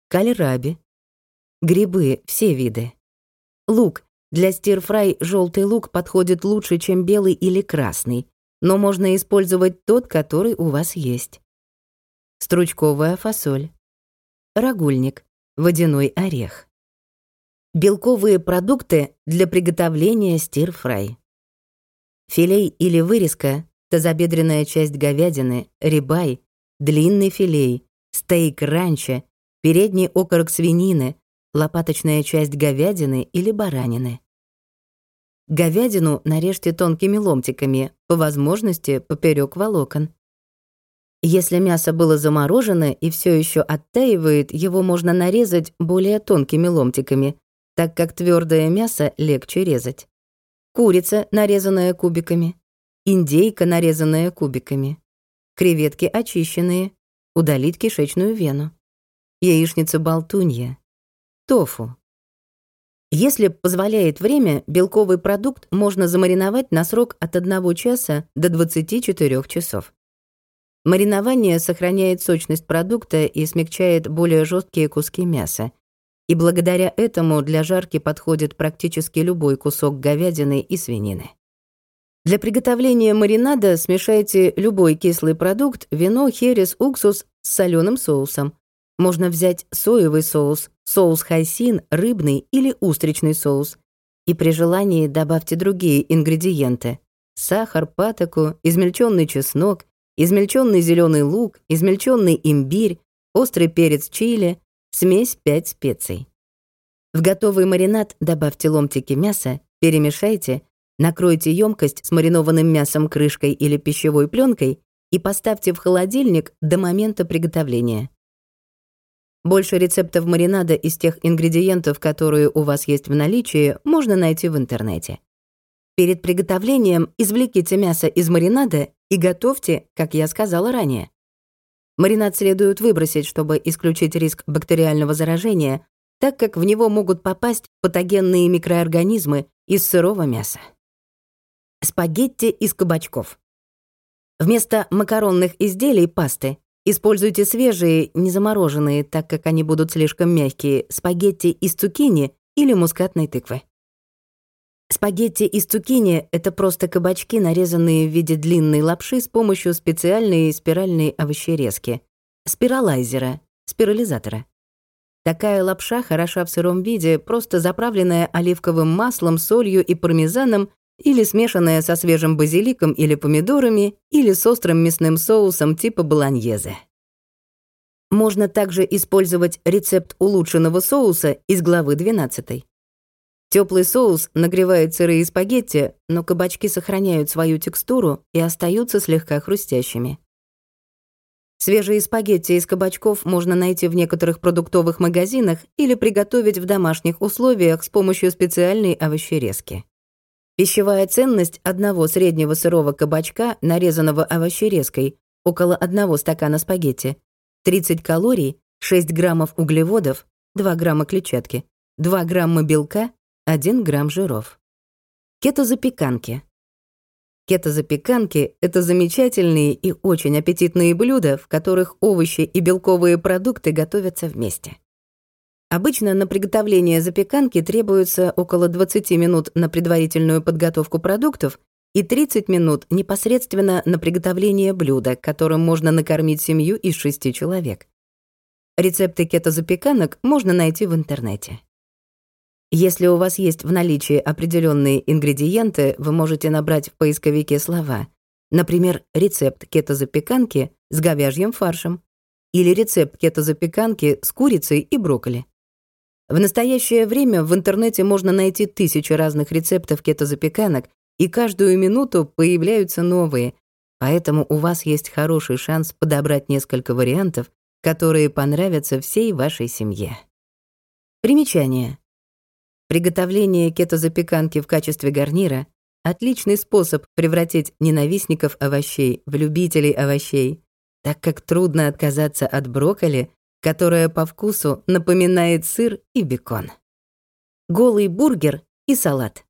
кальраби, грибы все виды. Лук. Для стирфрай желтый лук подходит лучше, чем белый или красный, но можно использовать тот, который у вас есть. Стручковая фасоль. Рагульник. Водяной орех. Белковые продукты для приготовления стир-фрай. Филей или вырезка, тазобедренная часть говядины, рибай, длинный филей, стейк ранчо, передний окорок свинины, лопаточная часть говядины или баранины. Говядину нарежьте тонкими ломтиками, по возможности поперек волокон. Если мясо было заморожено и все еще оттаивает, его можно нарезать более тонкими ломтиками, так как твердое мясо легче резать курица, нарезанная кубиками, индейка, нарезанная кубиками, креветки очищенные, удалить кишечную вену, яичница-болтунья, тофу. Если позволяет время, белковый продукт можно замариновать на срок от 1 часа до 24 часов. Маринование сохраняет сочность продукта и смягчает более жесткие куски мяса, и благодаря этому для жарки подходит практически любой кусок говядины и свинины. Для приготовления маринада смешайте любой кислый продукт, вино, херес, уксус с соленым соусом. Можно взять соевый соус, соус хайсин, рыбный или устричный соус. И при желании добавьте другие ингредиенты. Сахар, патоку, измельченный чеснок, измельченный зеленый лук, измельченный имбирь, острый перец чили, Смесь 5 специй. В готовый маринад добавьте ломтики мяса, перемешайте, накройте емкость с маринованным мясом крышкой или пищевой пленкой и поставьте в холодильник до момента приготовления. Больше рецептов маринада из тех ингредиентов, которые у вас есть в наличии, можно найти в интернете. Перед приготовлением извлеките мясо из маринада и готовьте, как я сказала ранее. Маринад следует выбросить, чтобы исключить риск бактериального заражения, так как в него могут попасть патогенные микроорганизмы из сырого мяса. Спагетти из кабачков. Вместо макаронных изделий пасты используйте свежие, не замороженные, так как они будут слишком мягкие, спагетти из цукини или мускатной тыквы. Спагетти из цукини — это просто кабачки, нарезанные в виде длинной лапши с помощью специальной спиральной овощерезки — спиралайзера, спирализатора. Такая лапша хороша в сыром виде, просто заправленная оливковым маслом, солью и пармезаном или смешанная со свежим базиликом или помидорами, или с острым мясным соусом типа болоньезе. Можно также использовать рецепт улучшенного соуса из главы 12. Теплый соус нагревает сырые спагетти, но кабачки сохраняют свою текстуру и остаются слегка хрустящими. Свежие спагетти из кабачков можно найти в некоторых продуктовых магазинах или приготовить в домашних условиях с помощью специальной овощерезки. Пищевая ценность одного среднего сырого кабачка, нарезанного овощерезкой, около одного стакана спагетти, 30 калорий, 6 граммов углеводов, 2 грамма клетчатки, 2 грамма белка, 1 грамм жиров. Кетозапеканки. Кетозапеканки — это замечательные и очень аппетитные блюда, в которых овощи и белковые продукты готовятся вместе. Обычно на приготовление запеканки требуется около 20 минут на предварительную подготовку продуктов и 30 минут непосредственно на приготовление блюда, которым можно накормить семью из шести человек. Рецепты кетозапеканок можно найти в интернете. Если у вас есть в наличии определенные ингредиенты, вы можете набрать в поисковике слова. Например, рецепт кетозапеканки с говяжьим фаршем или рецепт кетозапеканки с курицей и брокколи. В настоящее время в интернете можно найти тысячи разных рецептов кетозапеканок, и каждую минуту появляются новые, поэтому у вас есть хороший шанс подобрать несколько вариантов, которые понравятся всей вашей семье. Примечание. Приготовление кетозапеканки в качестве гарнира — отличный способ превратить ненавистников овощей в любителей овощей, так как трудно отказаться от брокколи, которое по вкусу напоминает сыр и бекон. Голый бургер и салат.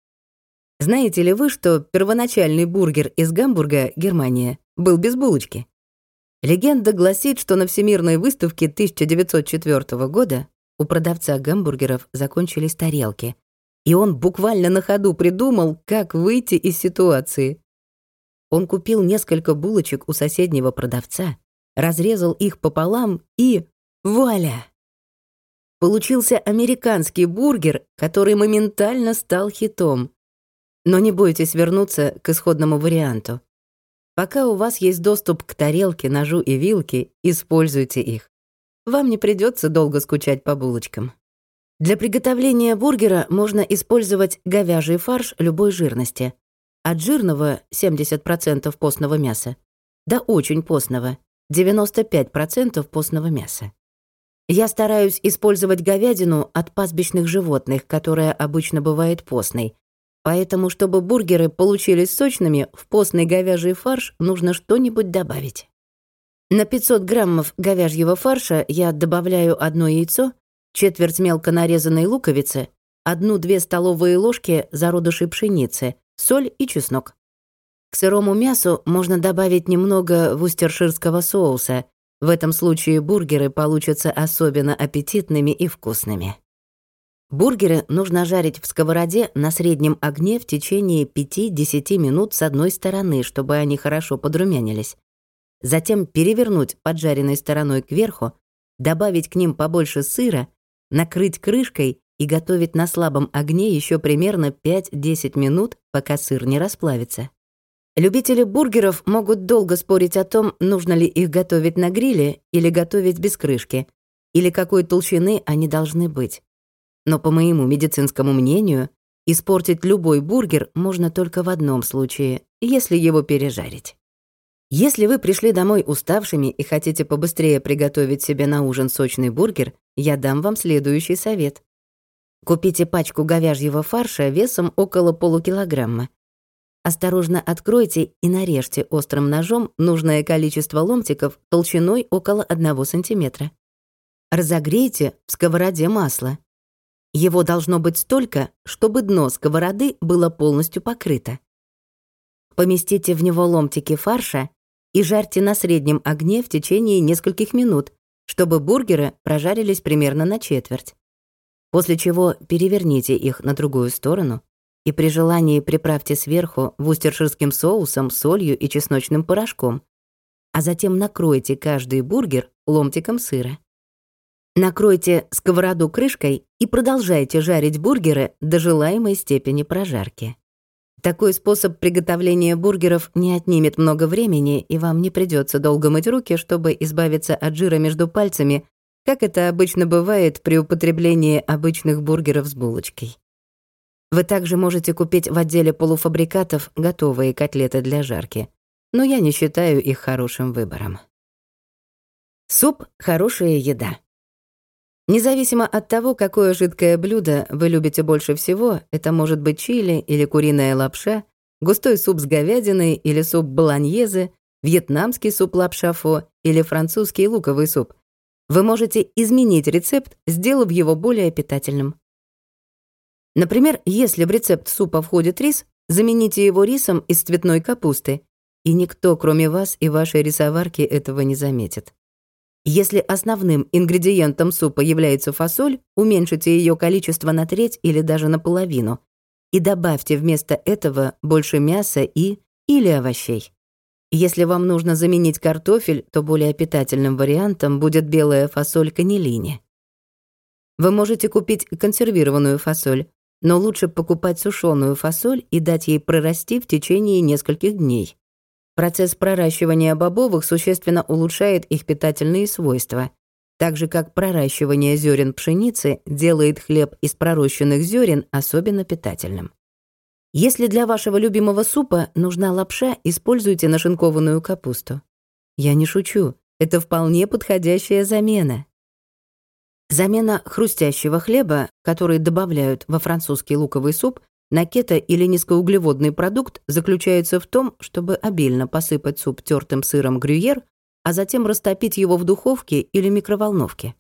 Знаете ли вы, что первоначальный бургер из Гамбурга, Германия, был без булочки? Легенда гласит, что на Всемирной выставке 1904 года у продавца гамбургеров закончились тарелки, и он буквально на ходу придумал, как выйти из ситуации. Он купил несколько булочек у соседнего продавца, разрезал их пополам и... вуаля! Получился американский бургер, который моментально стал хитом. Но не бойтесь вернуться к исходному варианту. Пока у вас есть доступ к тарелке, ножу и вилке, используйте их вам не придется долго скучать по булочкам. Для приготовления бургера можно использовать говяжий фарш любой жирности. От жирного 70% постного мяса до очень постного 95% постного мяса. Я стараюсь использовать говядину от пастбищных животных, которая обычно бывает постной. Поэтому, чтобы бургеры получились сочными, в постный говяжий фарш нужно что-нибудь добавить. На 500 граммов говяжьего фарша я добавляю одно яйцо, четверть мелко нарезанной луковицы, одну-две столовые ложки зародышей пшеницы, соль и чеснок. К сырому мясу можно добавить немного вустерширского соуса. В этом случае бургеры получатся особенно аппетитными и вкусными. Бургеры нужно жарить в сковороде на среднем огне в течение 5-10 минут с одной стороны, чтобы они хорошо подрумянились затем перевернуть поджаренной стороной кверху, добавить к ним побольше сыра, накрыть крышкой и готовить на слабом огне еще примерно 5-10 минут, пока сыр не расплавится. Любители бургеров могут долго спорить о том, нужно ли их готовить на гриле или готовить без крышки, или какой толщины они должны быть. Но по моему медицинскому мнению, испортить любой бургер можно только в одном случае, если его пережарить. Если вы пришли домой уставшими и хотите побыстрее приготовить себе на ужин сочный бургер, я дам вам следующий совет. Купите пачку говяжьего фарша весом около полукилограмма. Осторожно откройте и нарежьте острым ножом нужное количество ломтиков толщиной около 1 сантиметра. Разогрейте в сковороде масло. Его должно быть столько, чтобы дно сковороды было полностью покрыто. Поместите в него ломтики фарша и жарьте на среднем огне в течение нескольких минут, чтобы бургеры прожарились примерно на четверть. После чего переверните их на другую сторону и при желании приправьте сверху вустерширским соусом, солью и чесночным порошком, а затем накройте каждый бургер ломтиком сыра. Накройте сковороду крышкой и продолжайте жарить бургеры до желаемой степени прожарки. Такой способ приготовления бургеров не отнимет много времени, и вам не придется долго мыть руки, чтобы избавиться от жира между пальцами, как это обычно бывает при употреблении обычных бургеров с булочкой. Вы также можете купить в отделе полуфабрикатов готовые котлеты для жарки, но я не считаю их хорошим выбором. Суп — хорошая еда. Независимо от того, какое жидкое блюдо вы любите больше всего, это может быть чили или куриная лапша, густой суп с говядиной или суп болоньезе, вьетнамский суп лапшафо или французский луковый суп. Вы можете изменить рецепт, сделав его более питательным. Например, если в рецепт супа входит рис, замените его рисом из цветной капусты, и никто, кроме вас и вашей рисоварки, этого не заметит. Если основным ингредиентом супа является фасоль, уменьшите ее количество на треть или даже наполовину и добавьте вместо этого больше мяса и или овощей. Если вам нужно заменить картофель, то более питательным вариантом будет белая фасоль каннелини. Вы можете купить консервированную фасоль, но лучше покупать сушеную фасоль и дать ей прорасти в течение нескольких дней. Процесс проращивания бобовых существенно улучшает их питательные свойства, так же как проращивание зерен пшеницы делает хлеб из пророщенных зерен особенно питательным. Если для вашего любимого супа нужна лапша, используйте нашинкованную капусту. Я не шучу, это вполне подходящая замена. Замена хрустящего хлеба, который добавляют во французский луковый суп, на кето или низкоуглеводный продукт заключается в том, чтобы обильно посыпать суп тертым сыром грюйер, а затем растопить его в духовке или микроволновке.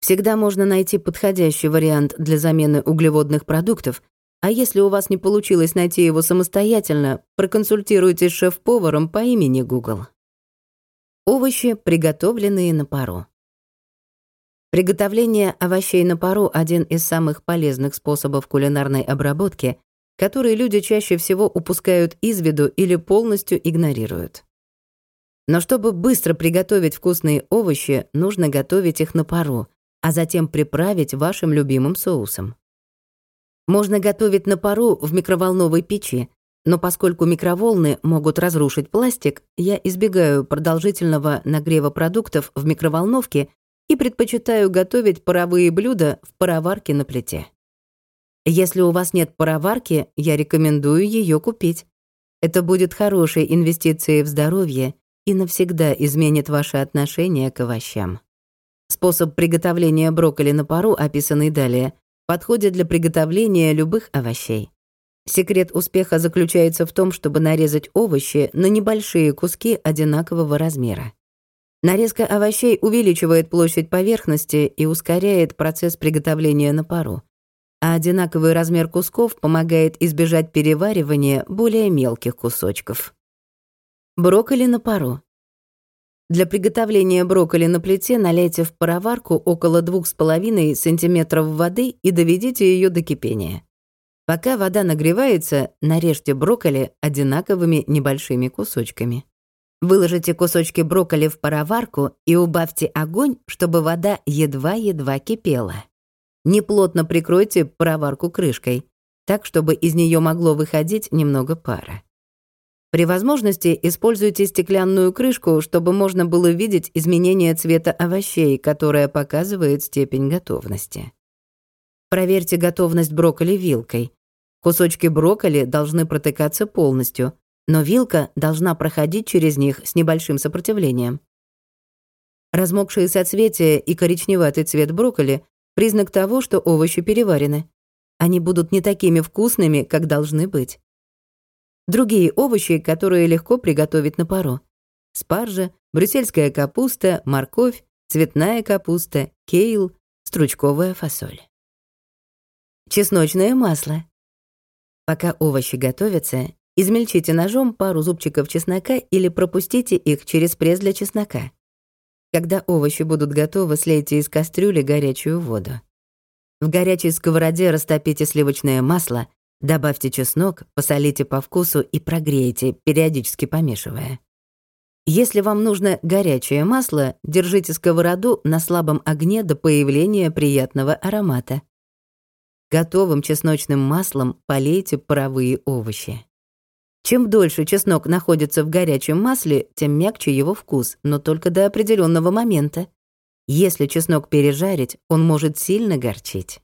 Всегда можно найти подходящий вариант для замены углеводных продуктов, а если у вас не получилось найти его самостоятельно, проконсультируйтесь с шеф-поваром по имени Google. Овощи, приготовленные на пару. Приготовление овощей на пару — один из самых полезных способов кулинарной обработки, которые люди чаще всего упускают из виду или полностью игнорируют. Но чтобы быстро приготовить вкусные овощи, нужно готовить их на пару, а затем приправить вашим любимым соусом. Можно готовить на пару в микроволновой печи, но поскольку микроволны могут разрушить пластик, я избегаю продолжительного нагрева продуктов в микроволновке и предпочитаю готовить паровые блюда в пароварке на плите. Если у вас нет пароварки, я рекомендую ее купить. Это будет хорошей инвестицией в здоровье и навсегда изменит ваше отношение к овощам. Способ приготовления брокколи на пару, описанный далее, подходит для приготовления любых овощей. Секрет успеха заключается в том, чтобы нарезать овощи на небольшие куски одинакового размера. Нарезка овощей увеличивает площадь поверхности и ускоряет процесс приготовления на пару. А одинаковый размер кусков помогает избежать переваривания более мелких кусочков. Брокколи на пару. Для приготовления брокколи на плите налейте в пароварку около 2,5 см воды и доведите ее до кипения. Пока вода нагревается, нарежьте брокколи одинаковыми небольшими кусочками. Выложите кусочки брокколи в пароварку и убавьте огонь, чтобы вода едва-едва кипела. Неплотно прикройте пароварку крышкой, так, чтобы из нее могло выходить немного пара. При возможности используйте стеклянную крышку, чтобы можно было видеть изменение цвета овощей, которое показывает степень готовности. Проверьте готовность брокколи вилкой. Кусочки брокколи должны протыкаться полностью, но вилка должна проходить через них с небольшим сопротивлением. Размокшие соцветия и коричневатый цвет брокколи — признак того, что овощи переварены. Они будут не такими вкусными, как должны быть. Другие овощи, которые легко приготовить на пару. Спаржа, брюссельская капуста, морковь, цветная капуста, кейл, стручковая фасоль. Чесночное масло. Пока овощи готовятся, Измельчите ножом пару зубчиков чеснока или пропустите их через пресс для чеснока. Когда овощи будут готовы, слейте из кастрюли горячую воду. В горячей сковороде растопите сливочное масло, добавьте чеснок, посолите по вкусу и прогрейте, периодически помешивая. Если вам нужно горячее масло, держите сковороду на слабом огне до появления приятного аромата. Готовым чесночным маслом полейте паровые овощи. Чем дольше чеснок находится в горячем масле, тем мягче его вкус, но только до определенного момента. Если чеснок пережарить, он может сильно горчить.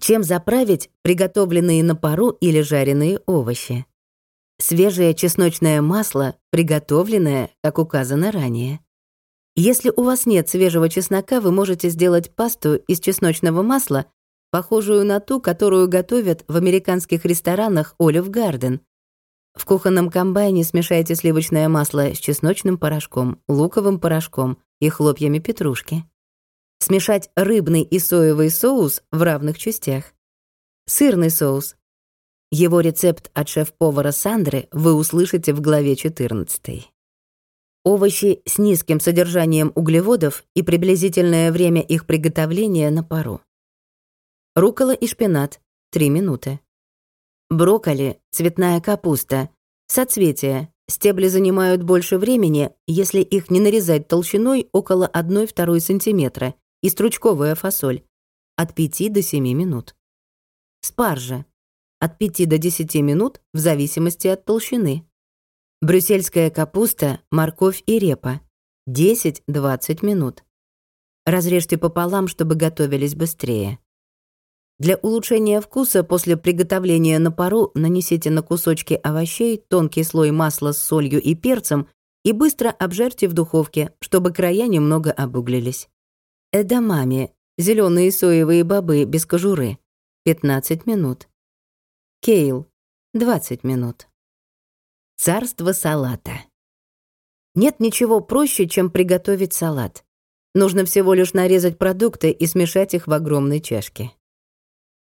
Чем заправить приготовленные на пару или жареные овощи? Свежее чесночное масло, приготовленное, как указано ранее. Если у вас нет свежего чеснока, вы можете сделать пасту из чесночного масла, похожую на ту, которую готовят в американских ресторанах Olive Garden, в кухонном комбайне смешайте сливочное масло с чесночным порошком, луковым порошком и хлопьями петрушки. Смешать рыбный и соевый соус в равных частях. Сырный соус. Его рецепт от шеф-повара Сандры вы услышите в главе 14. Овощи с низким содержанием углеводов и приблизительное время их приготовления на пару. Рукола и шпинат 3 минуты. Брокколи, цветная капуста, соцветия. Стебли занимают больше времени, если их не нарезать толщиной около 1-2 см, и стручковая фасоль от 5 до 7 минут. Спаржа от 5 до 10 минут в зависимости от толщины. Брюссельская капуста, морковь и репа 10-20 минут. Разрежьте пополам, чтобы готовились быстрее. Для улучшения вкуса после приготовления на пару нанесите на кусочки овощей тонкий слой масла с солью и перцем и быстро обжарьте в духовке, чтобы края немного обуглились. Эдамами – зеленые соевые бобы без кожуры – 15 минут. Кейл – 20 минут. Царство салата. Нет ничего проще, чем приготовить салат. Нужно всего лишь нарезать продукты и смешать их в огромной чашке.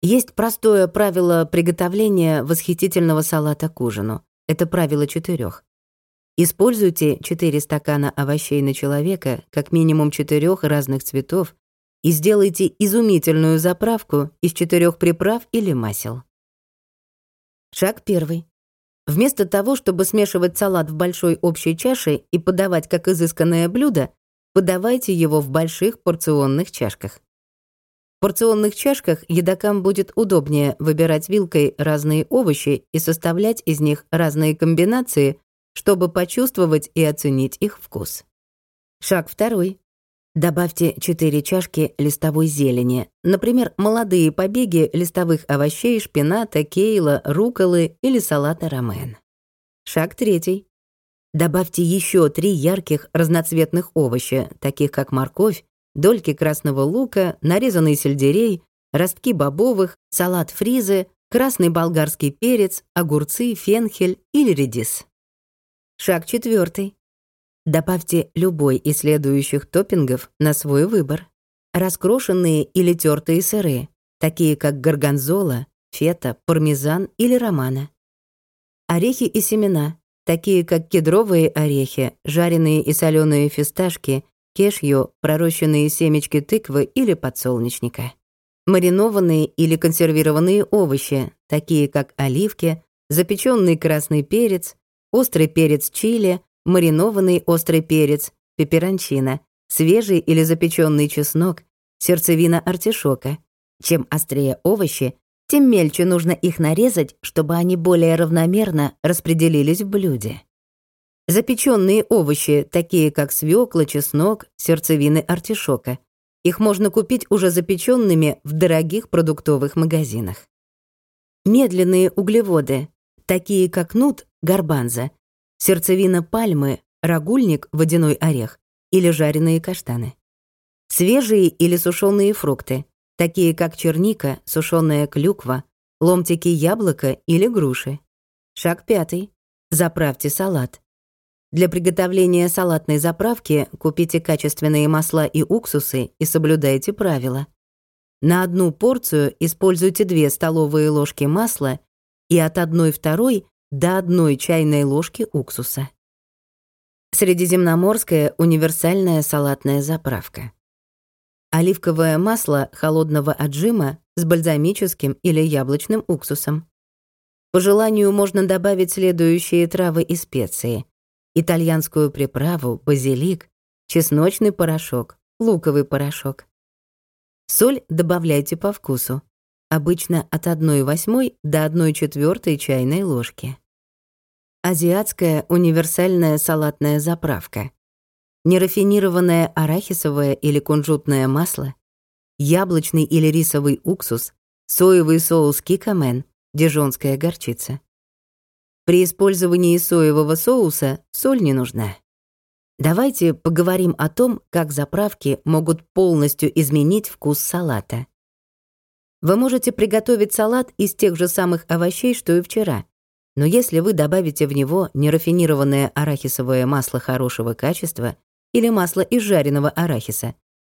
Есть простое правило приготовления восхитительного салата к ужину. Это правило четырех. Используйте 4 стакана овощей на человека, как минимум четырех разных цветов, и сделайте изумительную заправку из четырех приправ или масел. Шаг первый. Вместо того, чтобы смешивать салат в большой общей чаше и подавать как изысканное блюдо, подавайте его в больших порционных чашках порционных чашках едокам будет удобнее выбирать вилкой разные овощи и составлять из них разные комбинации, чтобы почувствовать и оценить их вкус. Шаг второй. Добавьте 4 чашки листовой зелени, например, молодые побеги листовых овощей, шпината, кейла, руколы или салата ромен. Шаг третий. Добавьте еще три ярких разноцветных овоща, таких как морковь, дольки красного лука, нарезанный сельдерей, ростки бобовых, салат фризы, красный болгарский перец, огурцы, фенхель или редис. Шаг четвертый. Добавьте любой из следующих топпингов на свой выбор. Раскрошенные или тертые сыры, такие как горгонзола, фета, пармезан или романа. Орехи и семена, такие как кедровые орехи, жареные и соленые фисташки кешью, пророщенные семечки тыквы или подсолнечника. Маринованные или консервированные овощи, такие как оливки, запеченный красный перец, острый перец чили, маринованный острый перец, пеперончина, свежий или запеченный чеснок, сердцевина артишока. Чем острее овощи, тем мельче нужно их нарезать, чтобы они более равномерно распределились в блюде. Запеченные овощи, такие как свекла, чеснок, сердцевины артишока. Их можно купить уже запеченными в дорогих продуктовых магазинах. Медленные углеводы, такие как нут, гарбанза, сердцевина пальмы, рагульник, водяной орех или жареные каштаны. Свежие или сушеные фрукты, такие как черника, сушеная клюква, ломтики яблока или груши. Шаг пятый. Заправьте салат. Для приготовления салатной заправки купите качественные масла и уксусы и соблюдайте правила. На одну порцию используйте 2 столовые ложки масла и от 1-2 до 1 чайной ложки уксуса. Средиземноморская универсальная салатная заправка. Оливковое масло холодного отжима с бальзамическим или яблочным уксусом. По желанию можно добавить следующие травы и специи итальянскую приправу, базилик, чесночный порошок, луковый порошок. Соль добавляйте по вкусу, обычно от 1 восьмой до 1 четвертой чайной ложки. Азиатская универсальная салатная заправка. Нерафинированное арахисовое или кунжутное масло, яблочный или рисовый уксус, соевый соус кикамен, дижонская горчица. При использовании соевого соуса соль не нужна. Давайте поговорим о том, как заправки могут полностью изменить вкус салата. Вы можете приготовить салат из тех же самых овощей, что и вчера. Но если вы добавите в него нерафинированное арахисовое масло хорошего качества или масло из жареного арахиса,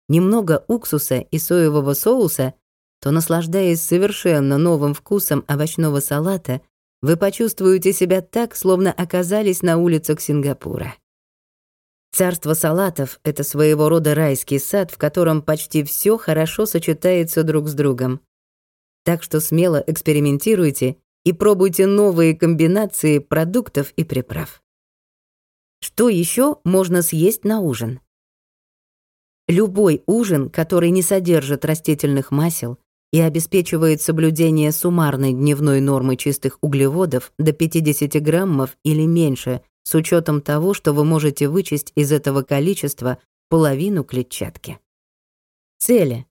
немного уксуса и соевого соуса, то, наслаждаясь совершенно новым вкусом овощного салата, вы почувствуете себя так, словно оказались на улицах Сингапура. Царство салатов — это своего рода райский сад, в котором почти все хорошо сочетается друг с другом. Так что смело экспериментируйте и пробуйте новые комбинации продуктов и приправ. Что еще можно съесть на ужин? Любой ужин, который не содержит растительных масел и обеспечивает соблюдение суммарной дневной нормы чистых углеводов до 50 граммов или меньше, с учетом того, что вы можете вычесть из этого количества половину клетчатки. Цели.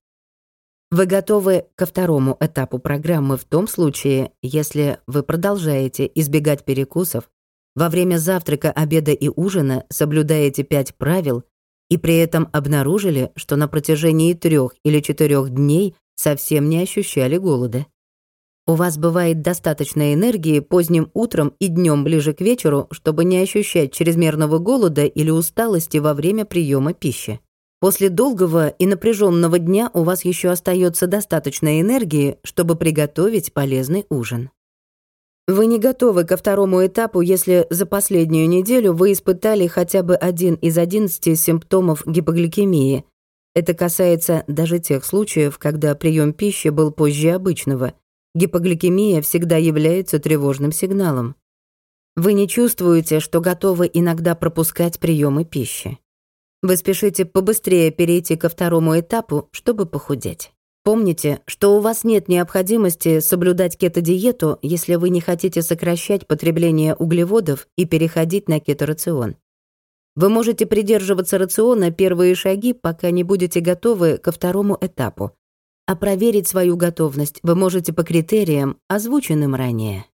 Вы готовы ко второму этапу программы в том случае, если вы продолжаете избегать перекусов, во время завтрака, обеда и ужина соблюдаете пять правил и при этом обнаружили, что на протяжении трех или четырех дней совсем не ощущали голода. У вас бывает достаточно энергии поздним утром и днем ближе к вечеру, чтобы не ощущать чрезмерного голода или усталости во время приема пищи. После долгого и напряженного дня у вас еще остается достаточно энергии, чтобы приготовить полезный ужин. Вы не готовы ко второму этапу, если за последнюю неделю вы испытали хотя бы один из 11 симптомов гипогликемии. Это касается даже тех случаев, когда прием пищи был позже обычного. Гипогликемия всегда является тревожным сигналом. Вы не чувствуете, что готовы иногда пропускать приемы пищи. Вы спешите побыстрее перейти ко второму этапу, чтобы похудеть. Помните, что у вас нет необходимости соблюдать кето-диету, если вы не хотите сокращать потребление углеводов и переходить на кето-рацион. Вы можете придерживаться рациона первые шаги, пока не будете готовы ко второму этапу. А проверить свою готовность вы можете по критериям, озвученным ранее.